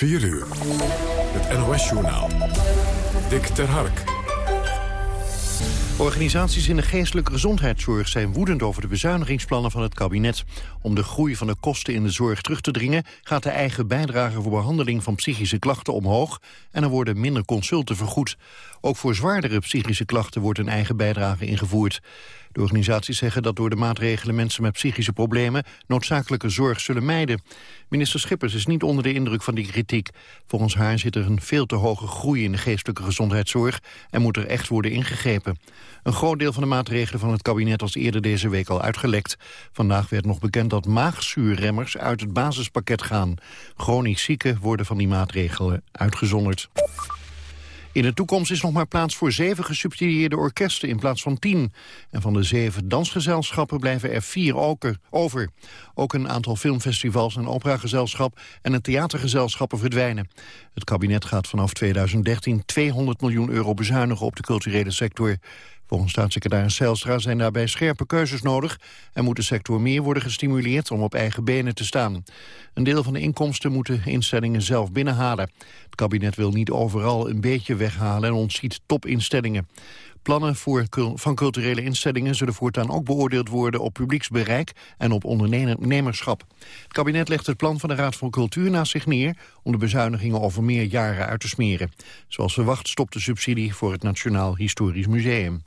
4 uur. Het NOS-journaal. Dick ter Hark. Organisaties in de geestelijke gezondheidszorg zijn woedend over de bezuinigingsplannen van het kabinet. Om de groei van de kosten in de zorg terug te dringen gaat de eigen bijdrage voor behandeling van psychische klachten omhoog en er worden minder consulten vergoed. Ook voor zwaardere psychische klachten wordt een eigen bijdrage ingevoerd. De organisaties zeggen dat door de maatregelen mensen met psychische problemen noodzakelijke zorg zullen mijden. Minister Schippers is niet onder de indruk van die kritiek. Volgens haar zit er een veel te hoge groei in de geestelijke gezondheidszorg en moet er echt worden ingegrepen. Een groot deel van de maatregelen van het kabinet was eerder deze week al uitgelekt. Vandaag werd nog bekend dat maagzuurremmers uit het basispakket gaan. Chronisch zieken worden van die maatregelen uitgezonderd. In de toekomst is nog maar plaats voor zeven gesubsidieerde orkesten in plaats van tien. En van de zeven dansgezelschappen blijven er vier over. Ook een aantal filmfestivals, een operagezelschap en een theatergezelschappen verdwijnen. Het kabinet gaat vanaf 2013 200 miljoen euro bezuinigen op de culturele sector. Volgens staatssecretaris Zijlstra zijn daarbij scherpe keuzes nodig... en moet de sector meer worden gestimuleerd om op eigen benen te staan. Een deel van de inkomsten moeten instellingen zelf binnenhalen. Het kabinet wil niet overal een beetje weghalen en ontziet topinstellingen. Plannen voor, van culturele instellingen zullen voortaan ook beoordeeld worden op publieksbereik en op ondernemerschap. Het kabinet legt het plan van de Raad voor Cultuur naast zich neer om de bezuinigingen over meer jaren uit te smeren. Zoals verwacht stopt de subsidie voor het Nationaal Historisch Museum.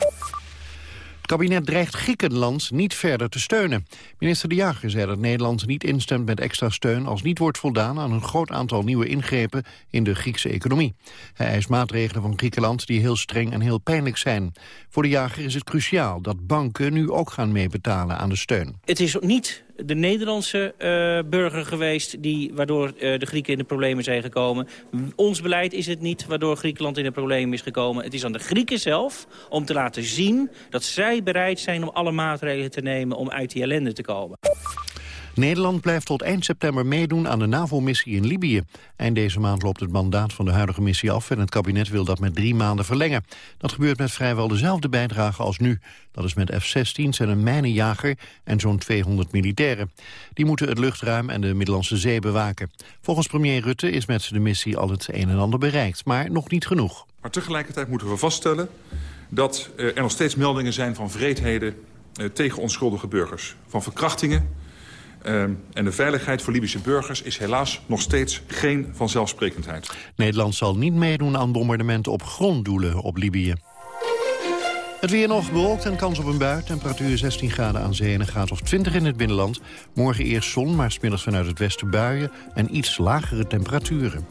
Het kabinet dreigt Griekenland niet verder te steunen. Minister De Jager zei dat Nederland niet instemt met extra steun... als niet wordt voldaan aan een groot aantal nieuwe ingrepen in de Griekse economie. Hij eist maatregelen van Griekenland die heel streng en heel pijnlijk zijn. Voor De Jager is het cruciaal dat banken nu ook gaan meebetalen aan de steun. Het is niet de Nederlandse uh, burger geweest... Die, waardoor uh, de Grieken in de problemen zijn gekomen. Ons beleid is het niet waardoor Griekenland in de problemen is gekomen. Het is aan de Grieken zelf om te laten zien dat zij bereid zijn... om alle maatregelen te nemen om uit die ellende te komen. Nederland blijft tot eind september meedoen aan de NAVO-missie in Libië. Eind deze maand loopt het mandaat van de huidige missie af... en het kabinet wil dat met drie maanden verlengen. Dat gebeurt met vrijwel dezelfde bijdrage als nu. Dat is met F-16's en een mijnenjager en zo'n 200 militairen. Die moeten het luchtruim en de Middellandse Zee bewaken. Volgens premier Rutte is met de missie al het een en ander bereikt, maar nog niet genoeg. Maar tegelijkertijd moeten we vaststellen dat er nog steeds meldingen zijn van vreedheden eh, tegen onschuldige burgers. Van verkrachtingen, Uh, en de veiligheid voor Libische burgers is helaas nog steeds geen vanzelfsprekendheid. Nederland zal niet meedoen aan bombardementen op gronddoelen op Libië. Het weer nog bewolkt en kans op een bui. Temperatuur 16 graden aan zee en een graad of 20 in het binnenland. Morgen eerst zon, maar smiddags vanuit het westen buien... en iets lagere temperaturen.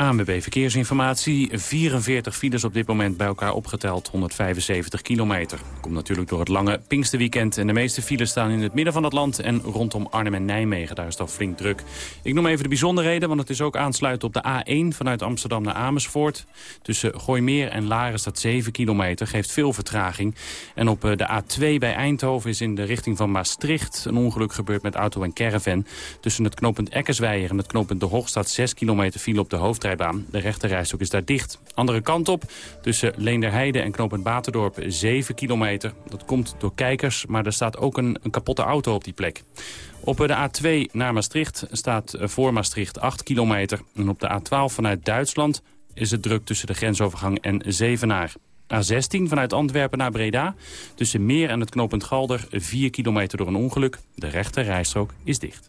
ANWB Verkeersinformatie. 44 files op dit moment bij elkaar opgeteld, 175 kilometer. Komt natuurlijk door het lange Pinksterweekend. En de meeste files staan in het midden van het land en rondom Arnhem en Nijmegen. Daar is het al flink druk. Ik noem even de bijzonderheden, want het is ook aansluiten op de A1 vanuit Amsterdam naar Amersfoort. Tussen Gooimeer en Laren staat 7 kilometer, geeft veel vertraging. En op eh, de A2 bij Eindhoven is in de richting van Maastricht een ongeluk gebeurd met auto en caravan. Tussen het knooppunt Eckersweijer en het knooppunt De Hoog staat 6 kilometer file op de De rechterrijstok is daar dicht. Andere kant op, tussen Leenderheide en knooppunt Baterdorp 7 kilometer. Dat komt door kijkers, maar er staat ook een, kapotte auto op die plek. Op de A2 naar Maastricht staat voor Maastricht 8 kilometer. En op de A12 vanuit Duitsland is het druk tussen de grensovergang en Zevenaar. A16 vanuit Antwerpen naar Breda. Tussen Meer en het knooppunt Galder 4 kilometer door een ongeluk. De rechter rijstrook is dicht.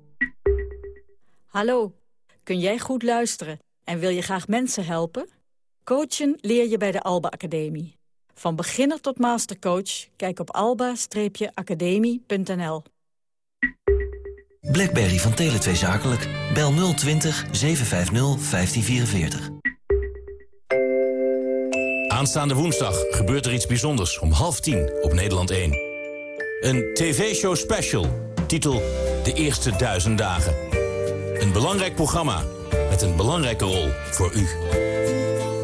Hallo, kun jij goed luisteren en wil je graag mensen helpen? Coachen leer je bij de Alba Academie. Van beginner tot mastercoach, kijk op alba-academie.nl. Blackberry van Tele2 Zakelijk. Bel 020 750 1544. Aanstaande woensdag gebeurt er iets bijzonders om half tien op Nederland 1. Een tv-show special. Titel De Eerste Duizend Dagen. Een belangrijk programma met een belangrijke rol voor u.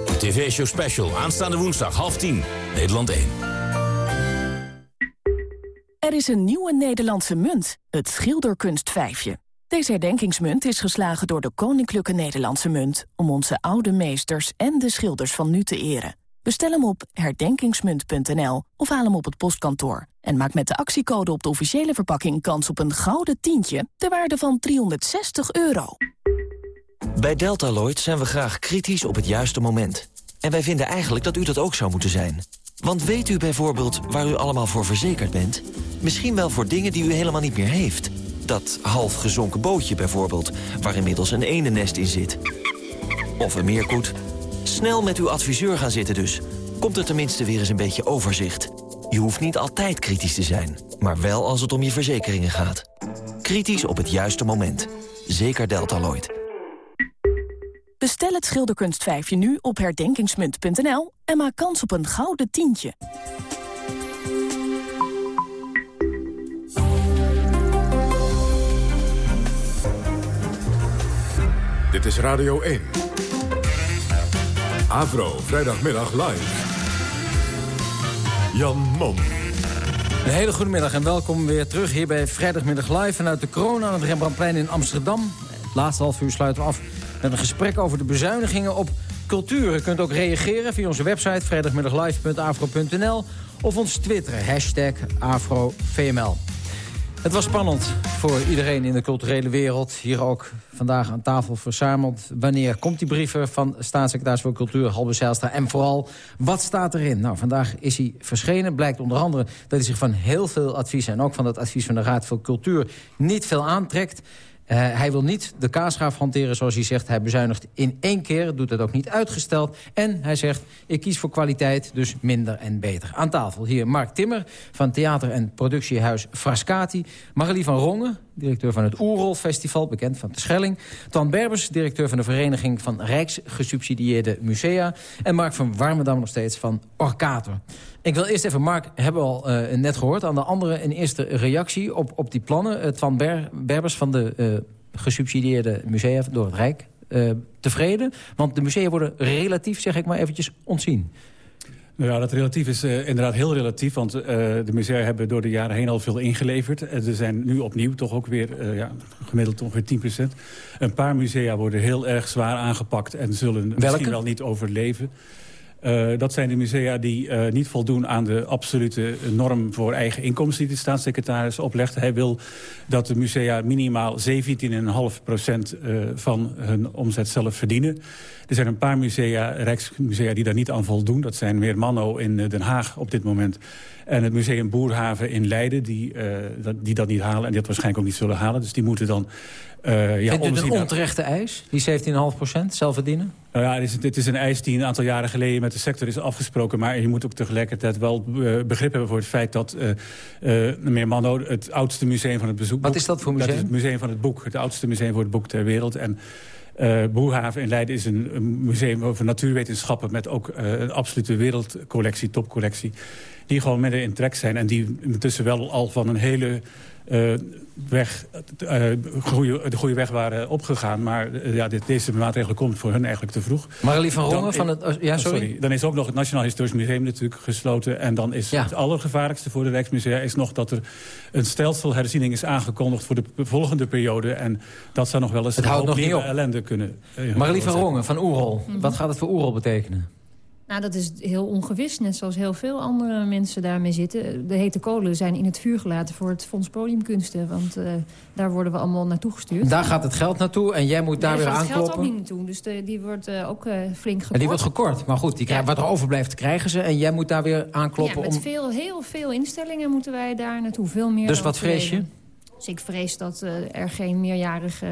De tv-show special aanstaande woensdag half tien. Nederland 1. Er is een nieuwe Nederlandse munt, het schilderkunstvijfje. Deze herdenkingsmunt is geslagen door de Koninklijke Nederlandse Munt... om onze oude meesters en de schilders van nu te eren. Bestel hem op herdenkingsmunt.nl of haal hem op het postkantoor. En maak met de actiecode op de officiële verpakking kans op een gouden tientje... ter waarde van 360 euro. Bij Deltaloid zijn we graag kritisch op het juiste moment. En wij vinden eigenlijk dat u dat ook zou moeten zijn. Want weet u bijvoorbeeld waar u allemaal voor verzekerd bent? Misschien wel voor dingen die u helemaal niet meer heeft. Dat half gezonken bootje bijvoorbeeld, waar inmiddels een enennest in zit. Of een meerkoet. Snel met uw adviseur gaan zitten dus. Komt er tenminste weer eens een beetje overzicht. Je hoeft niet altijd kritisch te zijn, maar wel als het om je verzekeringen gaat. Kritisch op het juiste moment. Zeker Deltaloid. Bestel het schilderkunstvijfje nu op herdenkingsmunt.nl en maak kans op een gouden tientje. Dit is Radio 1. Avro, vrijdagmiddag live. Jan Mom. Een hele goede middag en welkom weer terug hier bij Vrijdagmiddag Live... vanuit de corona aan het Rembrandtplein in Amsterdam. Het laatste half uur sluiten we af met een gesprek over de bezuinigingen op cultuur. U kunt ook reageren via onze website vrijdagmiddaglive.afro.nl... of ons twitteren, hashtag AfroVML. Het was spannend voor iedereen in de culturele wereld. Hier ook vandaag aan tafel verzameld. Wanneer komt die brieven van staatssecretaris voor Cultuur, Halbe Zijlstra? En vooral, wat staat erin? Nou, vandaag is hij verschenen. Blijkt onder andere dat hij zich van heel veel adviezen... en ook van het advies van de Raad voor Cultuur niet veel aantrekt. Uh, hij wil niet de kaasgraaf hanteren zoals hij zegt. Hij bezuinigt in één keer, doet het ook niet uitgesteld. En hij zegt, ik kies voor kwaliteit, dus minder en beter. Aan tafel hier Mark Timmer van theater- en productiehuis Frascati. Marlie van Rongen, directeur van het Oerol Festival, bekend van de. Tan Berbers, directeur van de Vereniging van Rijksgesubsidieerde Musea. En Mark van Warmerdam nog steeds van Orkator. Ik wil eerst even, Mark, hebben we al uh, net gehoord... aan de andere een eerste reactie op, op die plannen. Het van Ber Berbers van de uh, gesubsidieerde musea door het Rijk. Uh, tevreden? Want de musea worden relatief, zeg ik maar eventjes, ontzien. Nou ja, dat relatief is uh, inderdaad heel relatief. Want uh, de musea hebben door de jaren heen al veel ingeleverd. Er zijn nu opnieuw toch ook weer ja, gemiddeld ongeveer 10%. Een paar musea worden heel erg zwaar aangepakt... en zullen Welke? misschien wel niet overleven. Uh, dat zijn de musea die uh, niet voldoen aan de absolute norm voor eigen inkomsten die de staatssecretaris oplegt. Hij wil dat de musea minimaal 17,5 procent uh, van hun omzet zelf verdienen. Er zijn een paar musea, rijksmusea, die daar niet aan voldoen. Dat zijn Meermanno in Den Haag op dit moment. En het museum Boerhaven in Leiden, die, die dat niet halen. En die dat waarschijnlijk ook niet zullen halen. Dus die moeten dan Uh, ja, Vindt u een onterechte eis, die 17,5% zelf verdienen? Nou ja, het is, het is, een eis die een aantal jaren geleden met de sector is afgesproken. Maar je moet ook tegelijkertijd wel uh, begrip hebben voor het feit dat uh, Meermanno... het oudste museum van het bezoek... Wat is dat voor museum? Dat is het museum van het boek. Het oudste museum voor het boek ter wereld. En uh, Boerhaven in Leiden is een, een, museum over natuurwetenschappen... met ook uh, een absolute wereldcollectie, topcollectie... die gewoon midden in trek zijn... en die intussen wel al van een hele... Uh, weg, goede, de goede weg waren opgegaan. Maar ja, dit, deze maatregel komt voor hun eigenlijk te vroeg. Marlie van Rongen van het... Ja, sorry. sorry. Dan is ook nog het Nationaal Historisch Museum natuurlijk gesloten. En dan is ja. het allergevaarlijkste voor de Rijksmusea... is nog dat er een stelselherziening is aangekondigd... voor de volgende periode. En dat zou nog wel eens het houdt nog niet op. ellende kunnen... Uh, Marlie van Rongen van Oerol. Mm -hmm. Wat gaat het voor Oerol betekenen? Nou, dat is heel ongewis, net zoals heel veel andere mensen daarmee zitten. De hete kolen zijn in het vuur gelaten voor het Fonds Podiumkunsten. Want uh, daar worden we allemaal naartoe gestuurd. Daar gaat het geld naartoe en jij moet daar nee, weer gaat aankloppen? het geld ook niet naartoe, dus de, die wordt uh, ook uh, flink gekort. En die wordt gekort, maar goed, die ja. wat er overblijft krijgen ze... en jij moet daar weer aankloppen ja, met om... veel, heel veel instellingen moeten wij daar naartoe, veel meer Dus wat vrees je? Dus ik vrees dat er geen meerjarig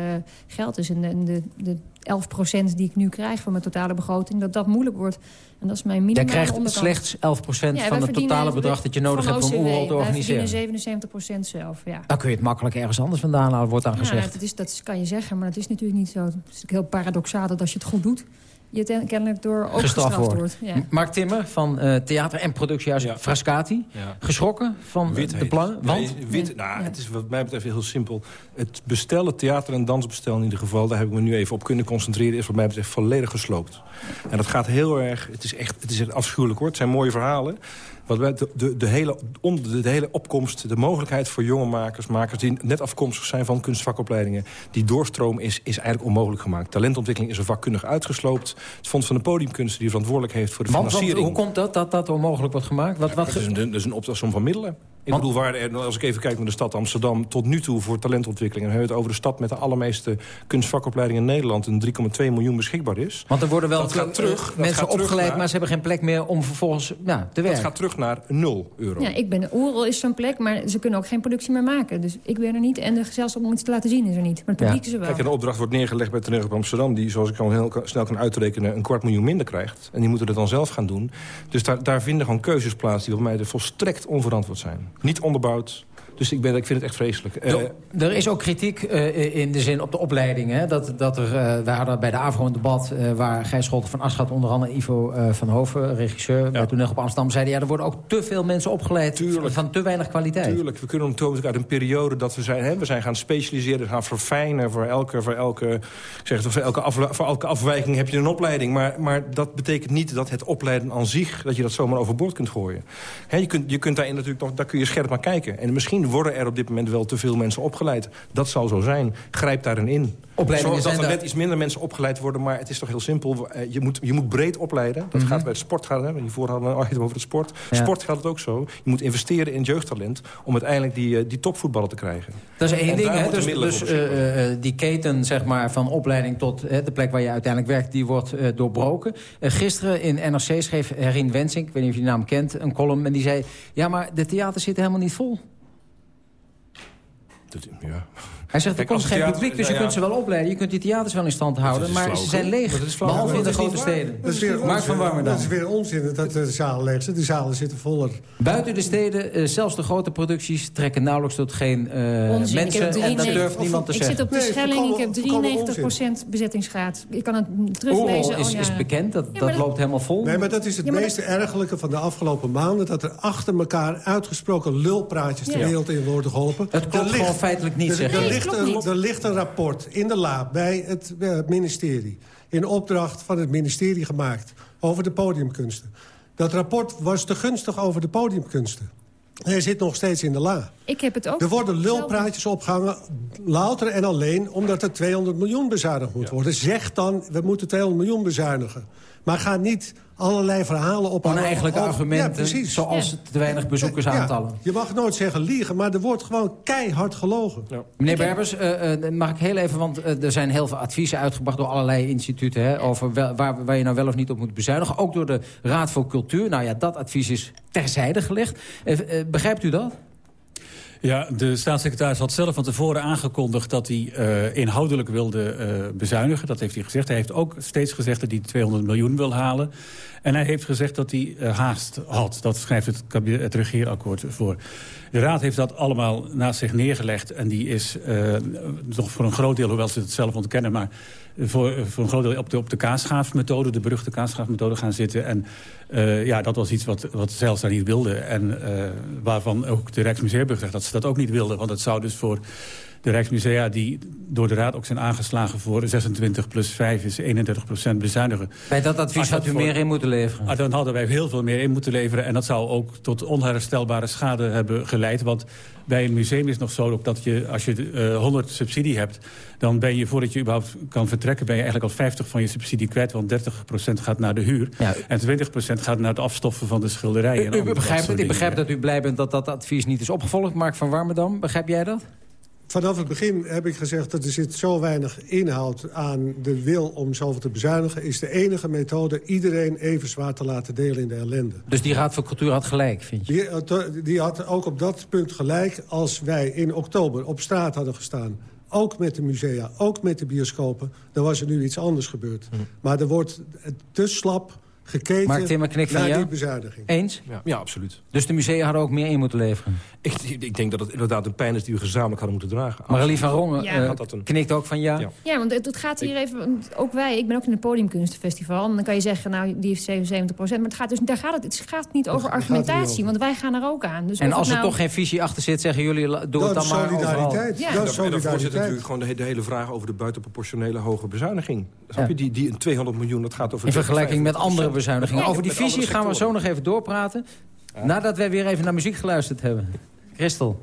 geld is. En de, de, de 11% die ik nu krijg van mijn totale begroting... dat dat moeilijk wordt. En dat is mijn minimaal Jij krijgt slechts 11 ja, van het totale bedrag dat je nodig hebt om Oerol te organiseren. Wij 77% zelf, ja. Dan kun je het makkelijk ergens anders vandaan halen, wordt dan ja, gezegd. Dat, is, dat kan je zeggen, maar dat is natuurlijk niet zo. Het is heel paradoxaal dat als je het goed doet... je ten- kennelijk door ook gestraft, wordt. Ja. Mark Timmer van eh, Theater en Productiehuis Frascati. Ja. Geschrokken van Wit de plannen? het. Want? Nee, wit, nou, het is wat mij betreft heel simpel. Het bestellen, theater- en dansbestel in ieder geval... daar heb ik me nu even op kunnen concentreren... is wat mij betreft volledig gesloopt. En dat gaat heel erg... Het is echt, het is echt afschuwelijk hoor. Het zijn mooie verhalen. Wat wij, de, de, de, hele, onder de, de hele opkomst, de mogelijkheid voor jonge makers... makers die net afkomstig zijn van kunstvakopleidingen... die doorstroom is, is eigenlijk onmogelijk gemaakt. Talentontwikkeling is er vakkundig uitgesloopt. Het Fonds van de Podiumkunsten die verantwoordelijk heeft voor de Want, want financiering... hoe komt dat, dat dat onmogelijk wordt gemaakt? Wat, wat Dat is een, dat is een optelsom van middelen. Ik bedoel, waar er, als ik even kijk naar de stad Amsterdam... tot nu toe voor talentontwikkeling... en we hebben het over de stad met de allermeeste kunstvakopleidingen in Nederland... een 3,2 miljoen beschikbaar is. Want er worden wel dat gaat eh, terug, dat mensen gaat terug opgeleid, naar- maar ze hebben geen plek meer om vervolgens ja, te werken. Dat gaat terug naar 0 euro. Ja, ik ben Oerol is zo'n plek, maar ze kunnen ook geen productie meer maken. Dus ik ben er niet en de gezelschap om iets te laten zien is er niet. Maar het publiek is er wel. Kijk, en de opdracht wordt neergelegd bij Toneel Amsterdam... die, zoals ik al heel snel kan uitrekenen, een kwart miljoen minder krijgt. En die moeten het dan zelf gaan doen. Dus daar, daar vinden gewoon keuzes plaats die voor mij volstrekt onverantwoord zijn. Niet onderbouwd. Dus ik, ben, ik vind het echt vreselijk. Eh, Er- is ook kritiek eh, in de zin op de opleiding. Hè? Dat, dat er, eh, we hadden bij de AVRO een debat... waar Gijs Scholten van Aschat onder andere... Ivo van Hoven, regisseur bij Toneel op Amsterdam... zeiden... ja, er worden ook te veel mensen opgeleid van te weinig kwaliteit. Tuurlijk, we kunnen natuurlijk uit een periode dat we zijn, hè, we zijn gaan specialiseren, gaan verfijnen voor elke, voor elke, ik zeg het, voor elke, voor elke afwijking heb je een opleiding. Maar, maar dat betekent niet dat het opleiden aan zich, dat je dat zomaar overboord kunt gooien. Hè, je, kunt, je kunt daarin natuurlijk nog, daar kun je scherp naar kijken. En misschien worden er op dit moment wel te veel mensen opgeleid. Dat zal zo zijn. Grijp daarin in. Opleidingen Zorg dat er net iets minder mensen opgeleid worden, maar het is toch heel simpel. Eh, Je moet, je moet breed opleiden. Dat Mhm. gaat bij het sport gaan. Hè. Hiervoor hadden we een item over het sport. Ja. Sport gaat het ook zo. Je moet investeren in jeugdtalent om uiteindelijk die, eh, die topvoetballen te krijgen. Dat is één En ding, hè? Dus, dus eh, die keten zeg maar, van opleiding tot de plek waar je uiteindelijk werkt... die wordt doorbroken. Gisteren in NRC schreef Herin Wensink, ik weet niet of je die naam kent... een column en die zei... ja, maar de theaters zitten helemaal niet vol. Dat, ja. Hij zegt, er komt geen theater- publiek, dus je nou kunt ze wel opleiden. Je kunt die theaters wel in stand houden, maar ze zijn leeg. Dat behalve in de Dat grote steden. Dat is weer Mark van. Warmerdam. Dat is weer onzin dat de zalen leeg zijn. De zalen zitten voller. Buiten de steden, eh, zelfs de grote producties... trekken nauwelijks tot geen eh, Onzin, ik mensen. En dat 93 durft niemand te Ik zeggen. zit op de Nee, Schelling, ik heb volkomen 93% bezettingsgraad. Ik kan het teruglezen. Is, oh, ja. is bekend, dat, Ja, dat loopt helemaal vol. Nee, maar dat is het meest ergelijke van de afgelopen maanden... dat er achter elkaar uitgesproken lulpraatjes de wereld in worden geholpen. Het klopt gewoon feitelijk niet, zeg. Ligt klopt een, niet. er ligt een rapport in de la bij het eh, ministerie... in opdracht van het ministerie gemaakt over de podiumkunsten. Dat rapport was te gunstig over de podiumkunsten. Hij zit nog steeds in de la. Ik heb het ook. Er worden lulpraatjes opgehangen, louter en alleen... omdat er 200 miljoen bezuinigd moet worden. Zeg dan, we moeten 200 miljoen bezuinigen. Maar ga niet allerlei verhalen op... Oneigenlijke argumenten, Ja, precies. zoals te weinig bezoekers Ja, aantallen. je mag nooit zeggen liegen, maar er wordt gewoon keihard gelogen. Meneer Berbers, eh, eh, mag ik heel even, want eh, er zijn heel veel adviezen uitgebracht door allerlei instituten... Hè, over wel- waar, waar je nou wel of niet op moet bezuinigen. Ook door de Raad voor Cultuur. Nou ja, dat advies is terzijde gelegd. Begrijpt u dat? Ja, de staatssecretaris had zelf van tevoren aangekondigd... dat hij eh, inhoudelijk wilde eh, bezuinigen. Dat heeft hij gezegd. Hij heeft ook steeds gezegd dat hij 200 miljoen wil halen. En hij heeft gezegd dat hij eh, haast had. Dat schrijft het, het regeerakkoord voor. De Raad heeft dat allemaal naast zich neergelegd. En die is eh, nog voor een groot deel, hoewel ze het zelf ontkennen... maar voor, voor een groot deel op de, op de kaasschaafmethode... de beruchte kaasschaafmethode gaan zitten. En eh, ja, dat was iets wat, wat Zijlstra niet wilde. En eh, waarvan ook de Rijksmuseum zegt dat ze dat ook niet wilden. Want het zou dus voor de Rijksmusea die door de Raad ook zijn aangeslagen voor 26 plus 5 is 31 procent bezuinigen. Bij dat advies had u voor- meer in moeten leveren. Ah, dan hadden wij heel veel meer in moeten leveren. En dat zou ook tot onherstelbare schade hebben geleid. Want bij een museum is het nog zo dat je, als je eh 100 subsidie hebt... dan ben je, voordat je überhaupt kan vertrekken... ben je eigenlijk al 50 van je subsidie kwijt. Want 30% gaat naar de huur. Ja. En 20% gaat naar het afstoffen van de schilderijen. en U, begrijpt het, ik begrijp dat u blij bent dat dat advies niet is opgevolgd. Mark van Warmerdam, begrijp jij dat? Vanaf het begin heb ik gezegd dat er zit zo weinig inhoud aan de wil om zoveel te bezuinigen... is de enige methode iedereen even zwaar te laten delen in de ellende. Dus die Raad voor Cultuur had gelijk, vind je? Die, had- die had ook op dat punt gelijk als wij in oktober op straat hadden gestaan. Ook met de musea, ook met de bioscopen. Dan was er nu iets anders gebeurd. Maar er wordt te slap gekeken Mark Timmer knikt van naar ja? die bezuiniging. Eens? Ja, ja, absoluut. Dus de musea hadden ook meer in moeten leveren? Ik, ik denk dat het inderdaad een pijn is die we gezamenlijk hadden moeten dragen. Marlie van Rongen Ja. eh, Had dat een- knikt ook van ja. Ja. Ja, want het, het gaat hier even... Ook wij, ik ben ook in het Podiumkunstenfestival. En dan kan je zeggen, nou, die heeft 77% Maar het gaat dus, daar gaat het, het gaat niet over argumentatie. over. Want wij gaan er ook aan. Dus En als er nou- toch geen visie achter zit, zeggen jullie... Doe het Dat dan is maar overal. solidariteit. Ja. Dat En is daarvoor zit solidariteit. natuurlijk gewoon de, he- de hele vraag over de buitenproportionele hoge bezuiniging. Snap je? Die, die een 200 miljoen, dat gaat over... In vergelijking met 35%. andere bezuinigingen. Over die visie gaan we zo nog even doorpraten. Nadat wij weer even naar muziek geluisterd hebben. Christel.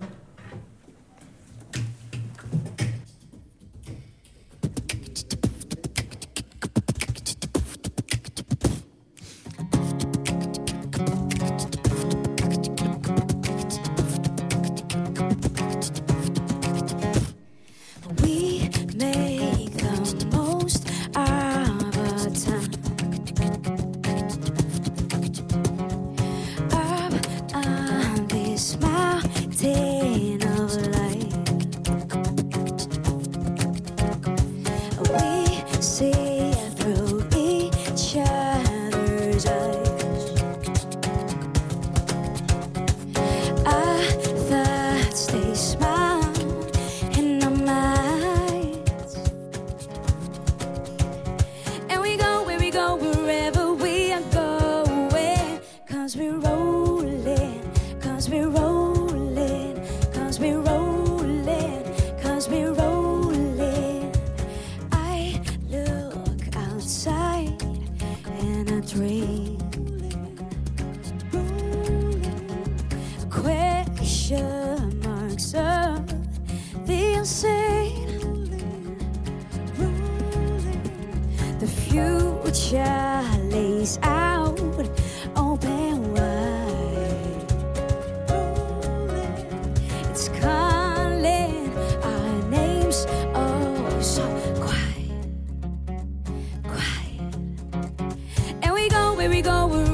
Where we go,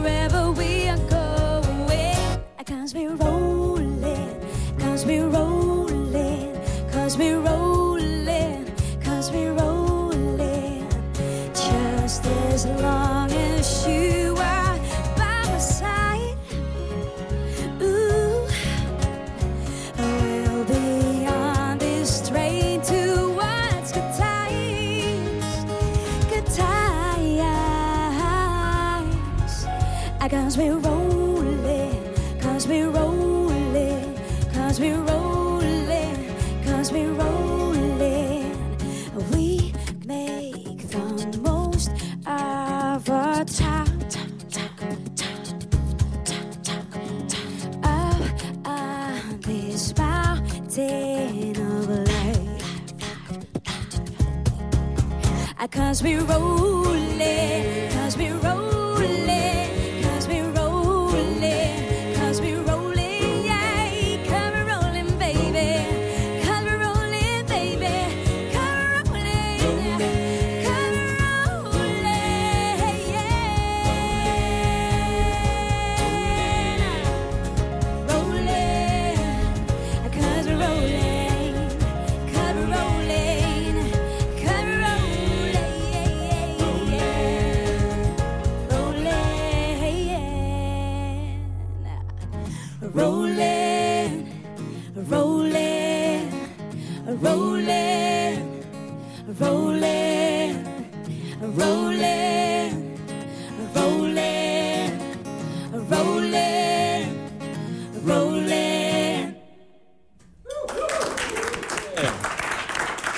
We're rolling,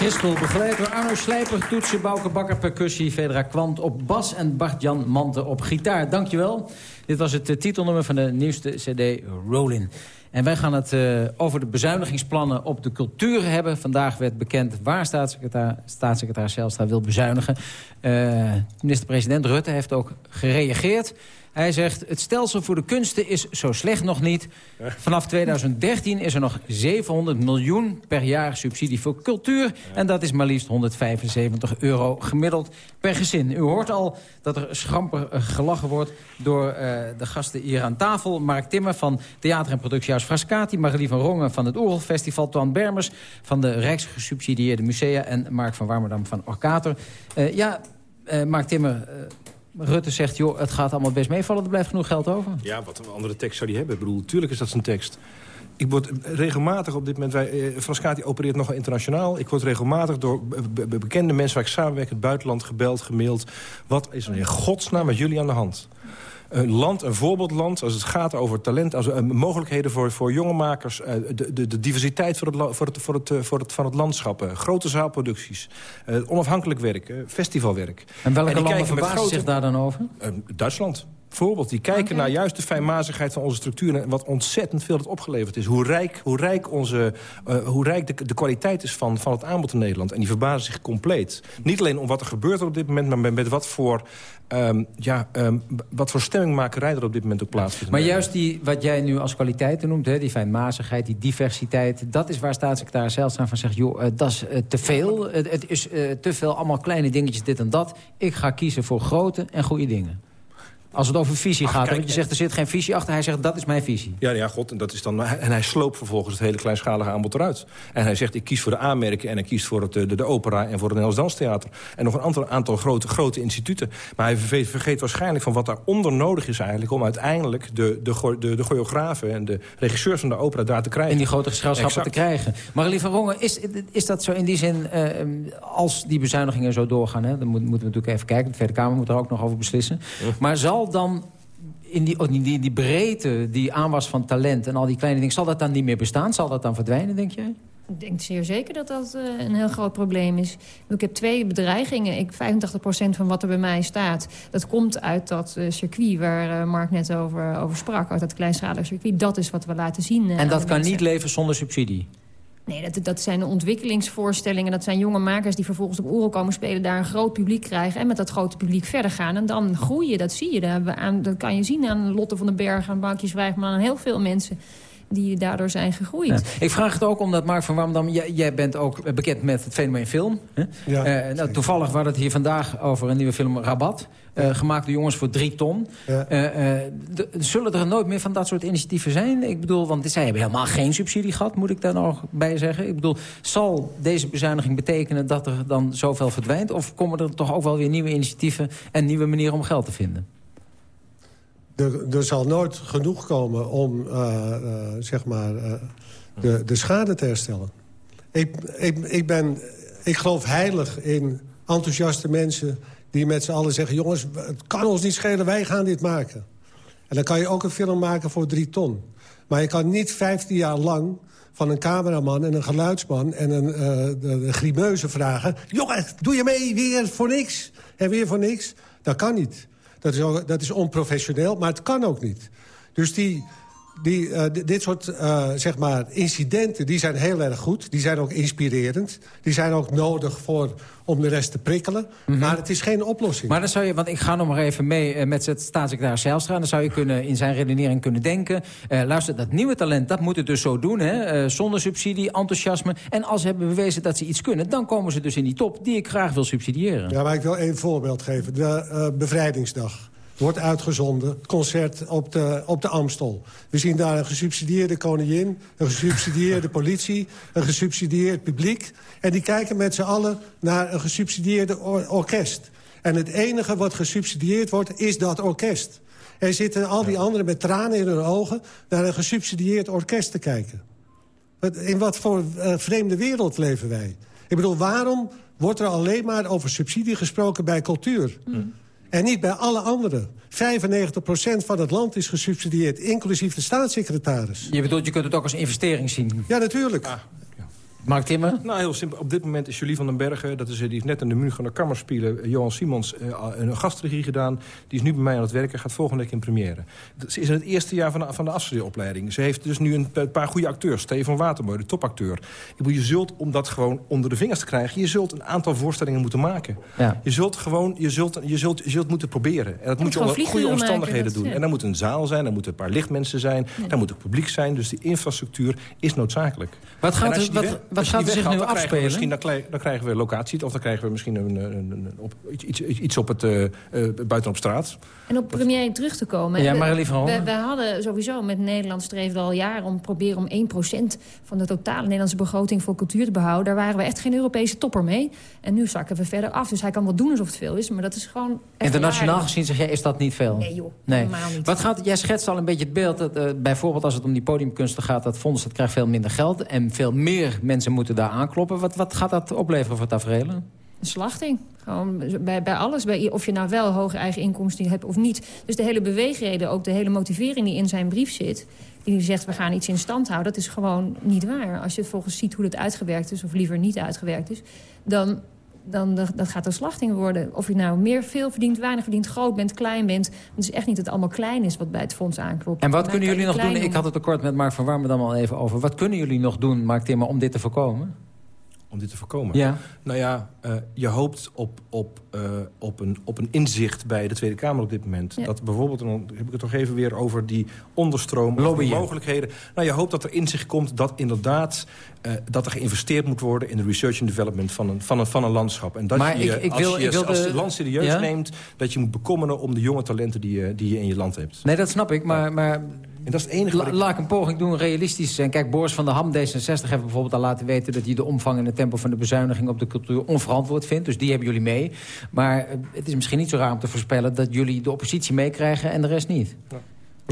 Christel, begeleid door Arno Slijper, toetsen, Bouke Bakker, percussie, Fedra Kwant op bas en Bart-Jan Mante op gitaar. Dankjewel. Dit was het eh, titelnummer van de nieuwste cd Rollin. En wij gaan het eh, over de bezuinigingsplannen op de cultuur hebben. Vandaag werd bekend waar staatssecretaris, staatssecretaris Zijlstra wil bezuinigen. Eh, Minister-president Rutte heeft ook gereageerd. Hij zegt, het stelsel voor de kunsten is zo slecht nog niet. Vanaf 2013 is er nog 700 miljoen per jaar subsidie voor cultuur. En dat is maar liefst 175 euro gemiddeld per gezin. U hoort al dat er schamper eh, gelachen wordt door eh, de gasten hier aan tafel. Mark Timmer van Theater- en Productiehuis Frascati. Margelie van Rongen van het Oerol Festival. Toan Bermers van de Rijksgesubsidieerde Musea. En Mark van Warmerdam van Orkater. Eh, ja, eh, Mark Timmer... Rutte zegt, joh, het gaat allemaal best meevallen, er blijft genoeg geld over. Ja, wat een andere tekst zou die hebben? Ik bedoel, tuurlijk is dat zijn tekst. Ik word regelmatig op dit moment... Wij, eh, Frascati opereert nogal internationaal. Ik word regelmatig door be- be- bekende mensen waar ik samenwerk... in het buitenland gebeld, gemaild. Wat is er in godsnaam met jullie aan de hand? Een land, een voorbeeldland, als het gaat over talent... Als, eh, mogelijkheden voor, voor jonge makers... eh, de, de, de diversiteit voor het, voor het, voor het, eh, voor het, van het landschap... grote zaalproducties, onafhankelijk werk, festivalwerk. En welke die landen zich daar dan over? Duitsland. Bijvoorbeeld, die kijken naar juist de fijnmazigheid van onze structuren... en wat ontzettend veel het opgeleverd is. Hoe rijk, hoe rijk, onze, eh, hoe rijk de, de kwaliteit is van, van het aanbod in Nederland. En die verbazen zich compleet. Niet alleen om wat er gebeurt op dit moment... maar met, met wat, voor, ehm, ja, ehm, wat voor stemmingmakerij er op dit moment ook plaatsvindt. Maar juist die, wat jij nu als kwaliteiten noemt, hè, die fijnmazigheid, die diversiteit... dat is waar staatssecretaris Zijlstra van zegt, joh, eh, dat is eh, te veel. Het, het is eh, te veel, allemaal kleine dingetjes, dit en dat. Ik ga kiezen voor grote en goede dingen. Als het over visie gaat, kijk, want je zegt er zit geen visie achter. Hij zegt dat is mijn visie. Ja, ja, god, en, dat is dan, en hij sloopt vervolgens het hele kleinschalige aanbod eruit. En hij zegt, ik kies voor de aanmerken en hij kiest voor het, de, de, de opera... en voor het Nederlands Danstheater. En nog een aantal, aantal grote, grote instituten. Maar hij vergeet, vergeet waarschijnlijk van wat daaronder nodig is eigenlijk... om uiteindelijk de, de, de, de choreografen en de regisseurs van de opera daar te krijgen. En die grote gezelschappen te krijgen. Marlies van Rongen, is, is dat zo in die zin... eh, als die bezuinigingen zo doorgaan... Hè, dan moet- moeten we natuurlijk even kijken. De Tweede Kamer moet er ook nog over beslissen. Maar zal dan in die, oh, die, die, die breedte, die aanwas van talent... en al die kleine dingen, zal dat dan niet meer bestaan? Zal dat dan verdwijnen, denk jij? Ik denk zeer zeker dat dat eh, een heel groot probleem is. Ik heb twee bedreigingen. Ik, 85% van wat er bij mij staat... dat komt uit dat eh, circuit waar eh, Mark net over, over sprak. Uit dat kleinschalige circuit. Dat is wat we laten zien. En dat kan niet leven zonder subsidie? Nee, dat, dat zijn ontwikkelingsvoorstellingen. Dat zijn jonge makers die vervolgens op oren komen spelen... daar een groot publiek krijgen en met dat grote publiek verder gaan. En dan groeien, dat zie je. We aan, dat kan je zien aan Lotte van den Berg, aan Bankje Zwijgman... aan heel veel mensen die daardoor zijn gegroeid. Ja. Ik vraag het ook omdat, Mark van Warmdam, jij, jij bent ook bekend met het fenomeen film. Hè? Ja, Eh, nou, toevallig we hadden het hier vandaag over een nieuwe film Rabat. eh, gemaakt door jongens voor drie ton. Ja. Eh, eh, zullen er nooit meer van dat soort initiatieven zijn? Ik bedoel, want zij hebben helemaal geen subsidie gehad, moet ik daar nog bij zeggen. Ik bedoel, zal deze bezuiniging betekenen dat er dan zoveel verdwijnt? Of komen er toch ook wel weer nieuwe initiatieven en nieuwe manieren om geld te vinden? Er, zal nooit genoeg komen om eh, eh, zeg maar, eh, de, de schade te herstellen. Ik, ik, ik, ben, ik geloof heilig in enthousiaste mensen die met z'n allen zeggen... jongens, het kan ons niet schelen, wij gaan dit maken. En dan kan je ook een film maken voor drie ton. Maar je kan niet 15 jaar lang van een cameraman en een geluidsman... en een, eh de, grimeuze vragen... jongen, doe je mee weer voor niks? En weer voor niks? Dat kan niet. Dat is, dat is onprofessioneel, maar het kan ook niet. Dus die, die, eh, di- dit soort eh, zeg maar incidenten die zijn heel erg goed. Die zijn ook inspirerend. Die zijn ook nodig voor, om de rest te prikkelen. Maar het is geen oplossing. Maar dan zou je, want ik ga nog maar even mee eh, met het staatssecretaris Zijlstra. Dan zou je kunnen, in zijn redenering kunnen denken... luister, dat nieuwe talent, dat moet het dus zo doen. Hè? zonder subsidie, enthousiasme. En als ze hebben bewezen dat ze iets kunnen... dan komen ze dus in die top die ik graag wil subsidiëren. Ja, maar ik wil één voorbeeld geven. De bevrijdingsdag wordt uitgezonden. Concert op de, op de Amstel. We zien daar een gesubsidieerde koningin, een gesubsidieerde politie... een gesubsidieerd publiek. En die kijken met z'n allen naar een gesubsidieerde or- orkest. En het enige wat gesubsidieerd wordt, is dat orkest. Er zitten al die anderen met tranen in hun ogen... naar een gesubsidieerd orkest te kijken. In wat voor eh, vreemde wereld leven wij? Ik bedoel, waarom wordt er alleen maar over subsidie gesproken bij cultuur? En niet bij alle anderen. 95% van het land is gesubsidieerd, inclusief de staatssecretaris. Je bedoelt, je kunt het ook als investering zien. Ja, natuurlijk. Mark Timmer? Nou, heel simpel. Op dit moment is Julie van den Bergen... Dat is, eh, die heeft net in de Münchener Kammerspielen... eh, Johan Simons eh, een gastregie gedaan. Die is nu bij mij aan het werken. Gaat volgende week in première. Dat- Ze is in het eerste jaar van de, van de afstudeeropleiding. Ze heeft dus nu een pa- paar goede acteurs. Stefan Watermooi, de topacteur. Je zult, om dat gewoon onder de vingers te krijgen... je zult een aantal voorstellingen moeten maken. Ja. Je zult gewoon, je zult, je zult, je zult moeten proberen. En dat moet je onder goede omstandigheden maken, doen. ja. En dan moet een zaal zijn, dan moeten een paar lichtmensen zijn... dan moet het publiek zijn. Dus die infrastructuur is noodzakelijk. Wat gaat er, wat, gaat er zich nu dan krijgen we afspelen? Misschien, dan, krijgen we locatie, of dan krijgen we misschien een, een, een- op, iets, iets, op het, eh, eh, buiten op straat. En op premier terug te komen. Ja, van Hoorn. we, we hadden sowieso met Nederland streefden we al jaren om proberen om 1% van de totale Nederlandse begroting voor cultuur te behouden. Daar waren we echt geen Europese topper mee. En nu zakken we verder af. Dus hij kan wel doen alsof het veel is, maar dat is gewoon. echt Internationaal gezien zeg jij, is dat niet veel? Nee joh, Nee. helemaal niet. Wat gaat, jij schetst al een beetje het beeld. Dat, eh, bijvoorbeeld als het om die podiumkunsten gaat... dat fonds dat krijgt veel minder geld. En veel meer mensen moeten daar aankloppen. Wat, wat gaat dat opleveren voor tafereelen? Slachting. Gewoon bij, bij alles. Bij, of je nou wel hoge eigen inkomsten hebt of niet. Dus de hele beweegreden, ook de hele motivering die in zijn brief zit... die zegt we gaan iets in stand houden, dat is gewoon niet waar. Als je volgens ziet hoe het uitgewerkt is, of liever niet uitgewerkt is... dan, dan dat, dat gaat een slachting worden. Of je nou meer, veel verdient, weinig verdient, groot bent, klein bent. Het is echt niet dat het allemaal klein is wat bij het fonds aanklopt. En wat kunnen jullie nog doen? Ik had het tekort met Mark van Warmerdam al even over. Wat kunnen jullie nog doen, Mark Timmer, om dit te voorkomen? Om dit te voorkomen. Ja. Nou ja, eh, je hoopt op, op, eh, op, een, op een inzicht bij de Tweede Kamer op dit moment. Ja. Dat bijvoorbeeld, en dan heb ik het toch even weer over die onderstroom... Lobbyen. die mogelijkheden. Nou, je hoopt dat er inzicht komt dat inderdaad... eh, dat er geïnvesteerd moet worden in de research and development van een, van een, van een landschap. En dat Maar je, ik- ik als wil- je ik wil als de- het land serieus Ja? neemt... dat je moet bekommeren om de jonge talenten die je, die je in je land hebt. Nee, dat snap ik, maar... maar en dat is het enige La- ik- Laat ik een poging doen realistisch zijn. Kijk, Boris van der Ham, D66, heeft bijvoorbeeld al laten weten... dat hij de omvang en het tempo van de bezuiniging op de cultuur onverantwoord vindt. Dus die hebben jullie mee. Maar eh, het is misschien niet zo raar om te voorspellen... dat jullie de oppositie meekrijgen en de rest niet. Ja,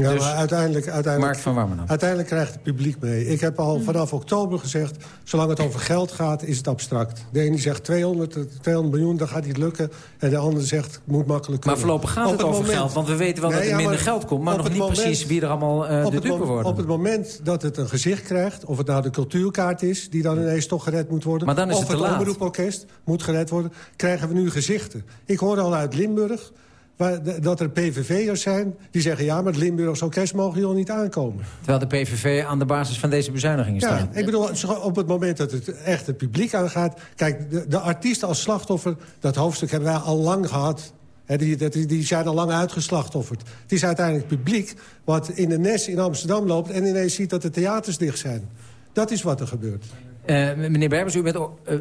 Dus- maar uiteindelijk, uiteindelijk, Mark van Warmerdam. uiteindelijk krijgt het publiek mee. Ik heb al vanaf oktober gezegd... zolang het over geld gaat, is het abstract. De ene zegt 200, eh, 200 miljoen, dan gaat niet lukken. En de andere zegt, het moet makkelijk Maar kunnen. voorlopig gaat Op het over moment- geld. Want we weten wel Nee, dat er ja, minder maar geld komt. Maar nog niet moment- precies wie er allemaal eh, op de dupe worden. Op het moment dat het een gezicht krijgt... of het nou de cultuurkaart is, die dan ineens toch gered moet worden... Maar dan is of het het, omroeporkest moet gered worden... krijgen we nu gezichten. Ik hoorde al uit Limburg waar, dat er PVV'ers zijn... die zeggen, ja, maar het Limburgs orkest mogen hier al niet aankomen. Terwijl de PVV aan de basis van deze bezuinigingen Ja, staat. ik bedoel, op het moment dat het echt het publiek aangaat... Kijk, de, de artiesten als slachtoffer, dat hoofdstuk hebben wij al lang gehad. Die, die zijn al lang uitgeslachtofferd. Het is uiteindelijk het publiek wat in de NES in Amsterdam loopt... en ineens ziet dat de theaters dicht zijn. Dat is wat er gebeurt. Eh, meneer Berbers, u bent eh,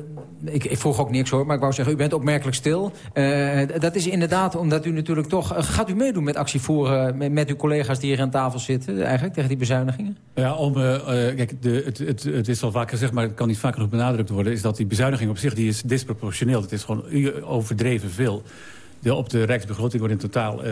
ik, ik vroeg ook niks hoor, maar ik wou zeggen, u bent opmerkelijk stil. Eh, dat is inderdaad omdat u natuurlijk toch... gaat u meedoen met actie voeren met, met uw collega's die hier aan tafel zitten... eigenlijk tegen die bezuinigingen? Ja, om, kijk, de, het, het, is al vaker gezegd, maar het kan niet vaak genoeg benadrukt worden... is dat die bezuiniging op zich die is disproportioneel. Het is gewoon overdreven veel. De, op de rijksbegroting wordt in totaal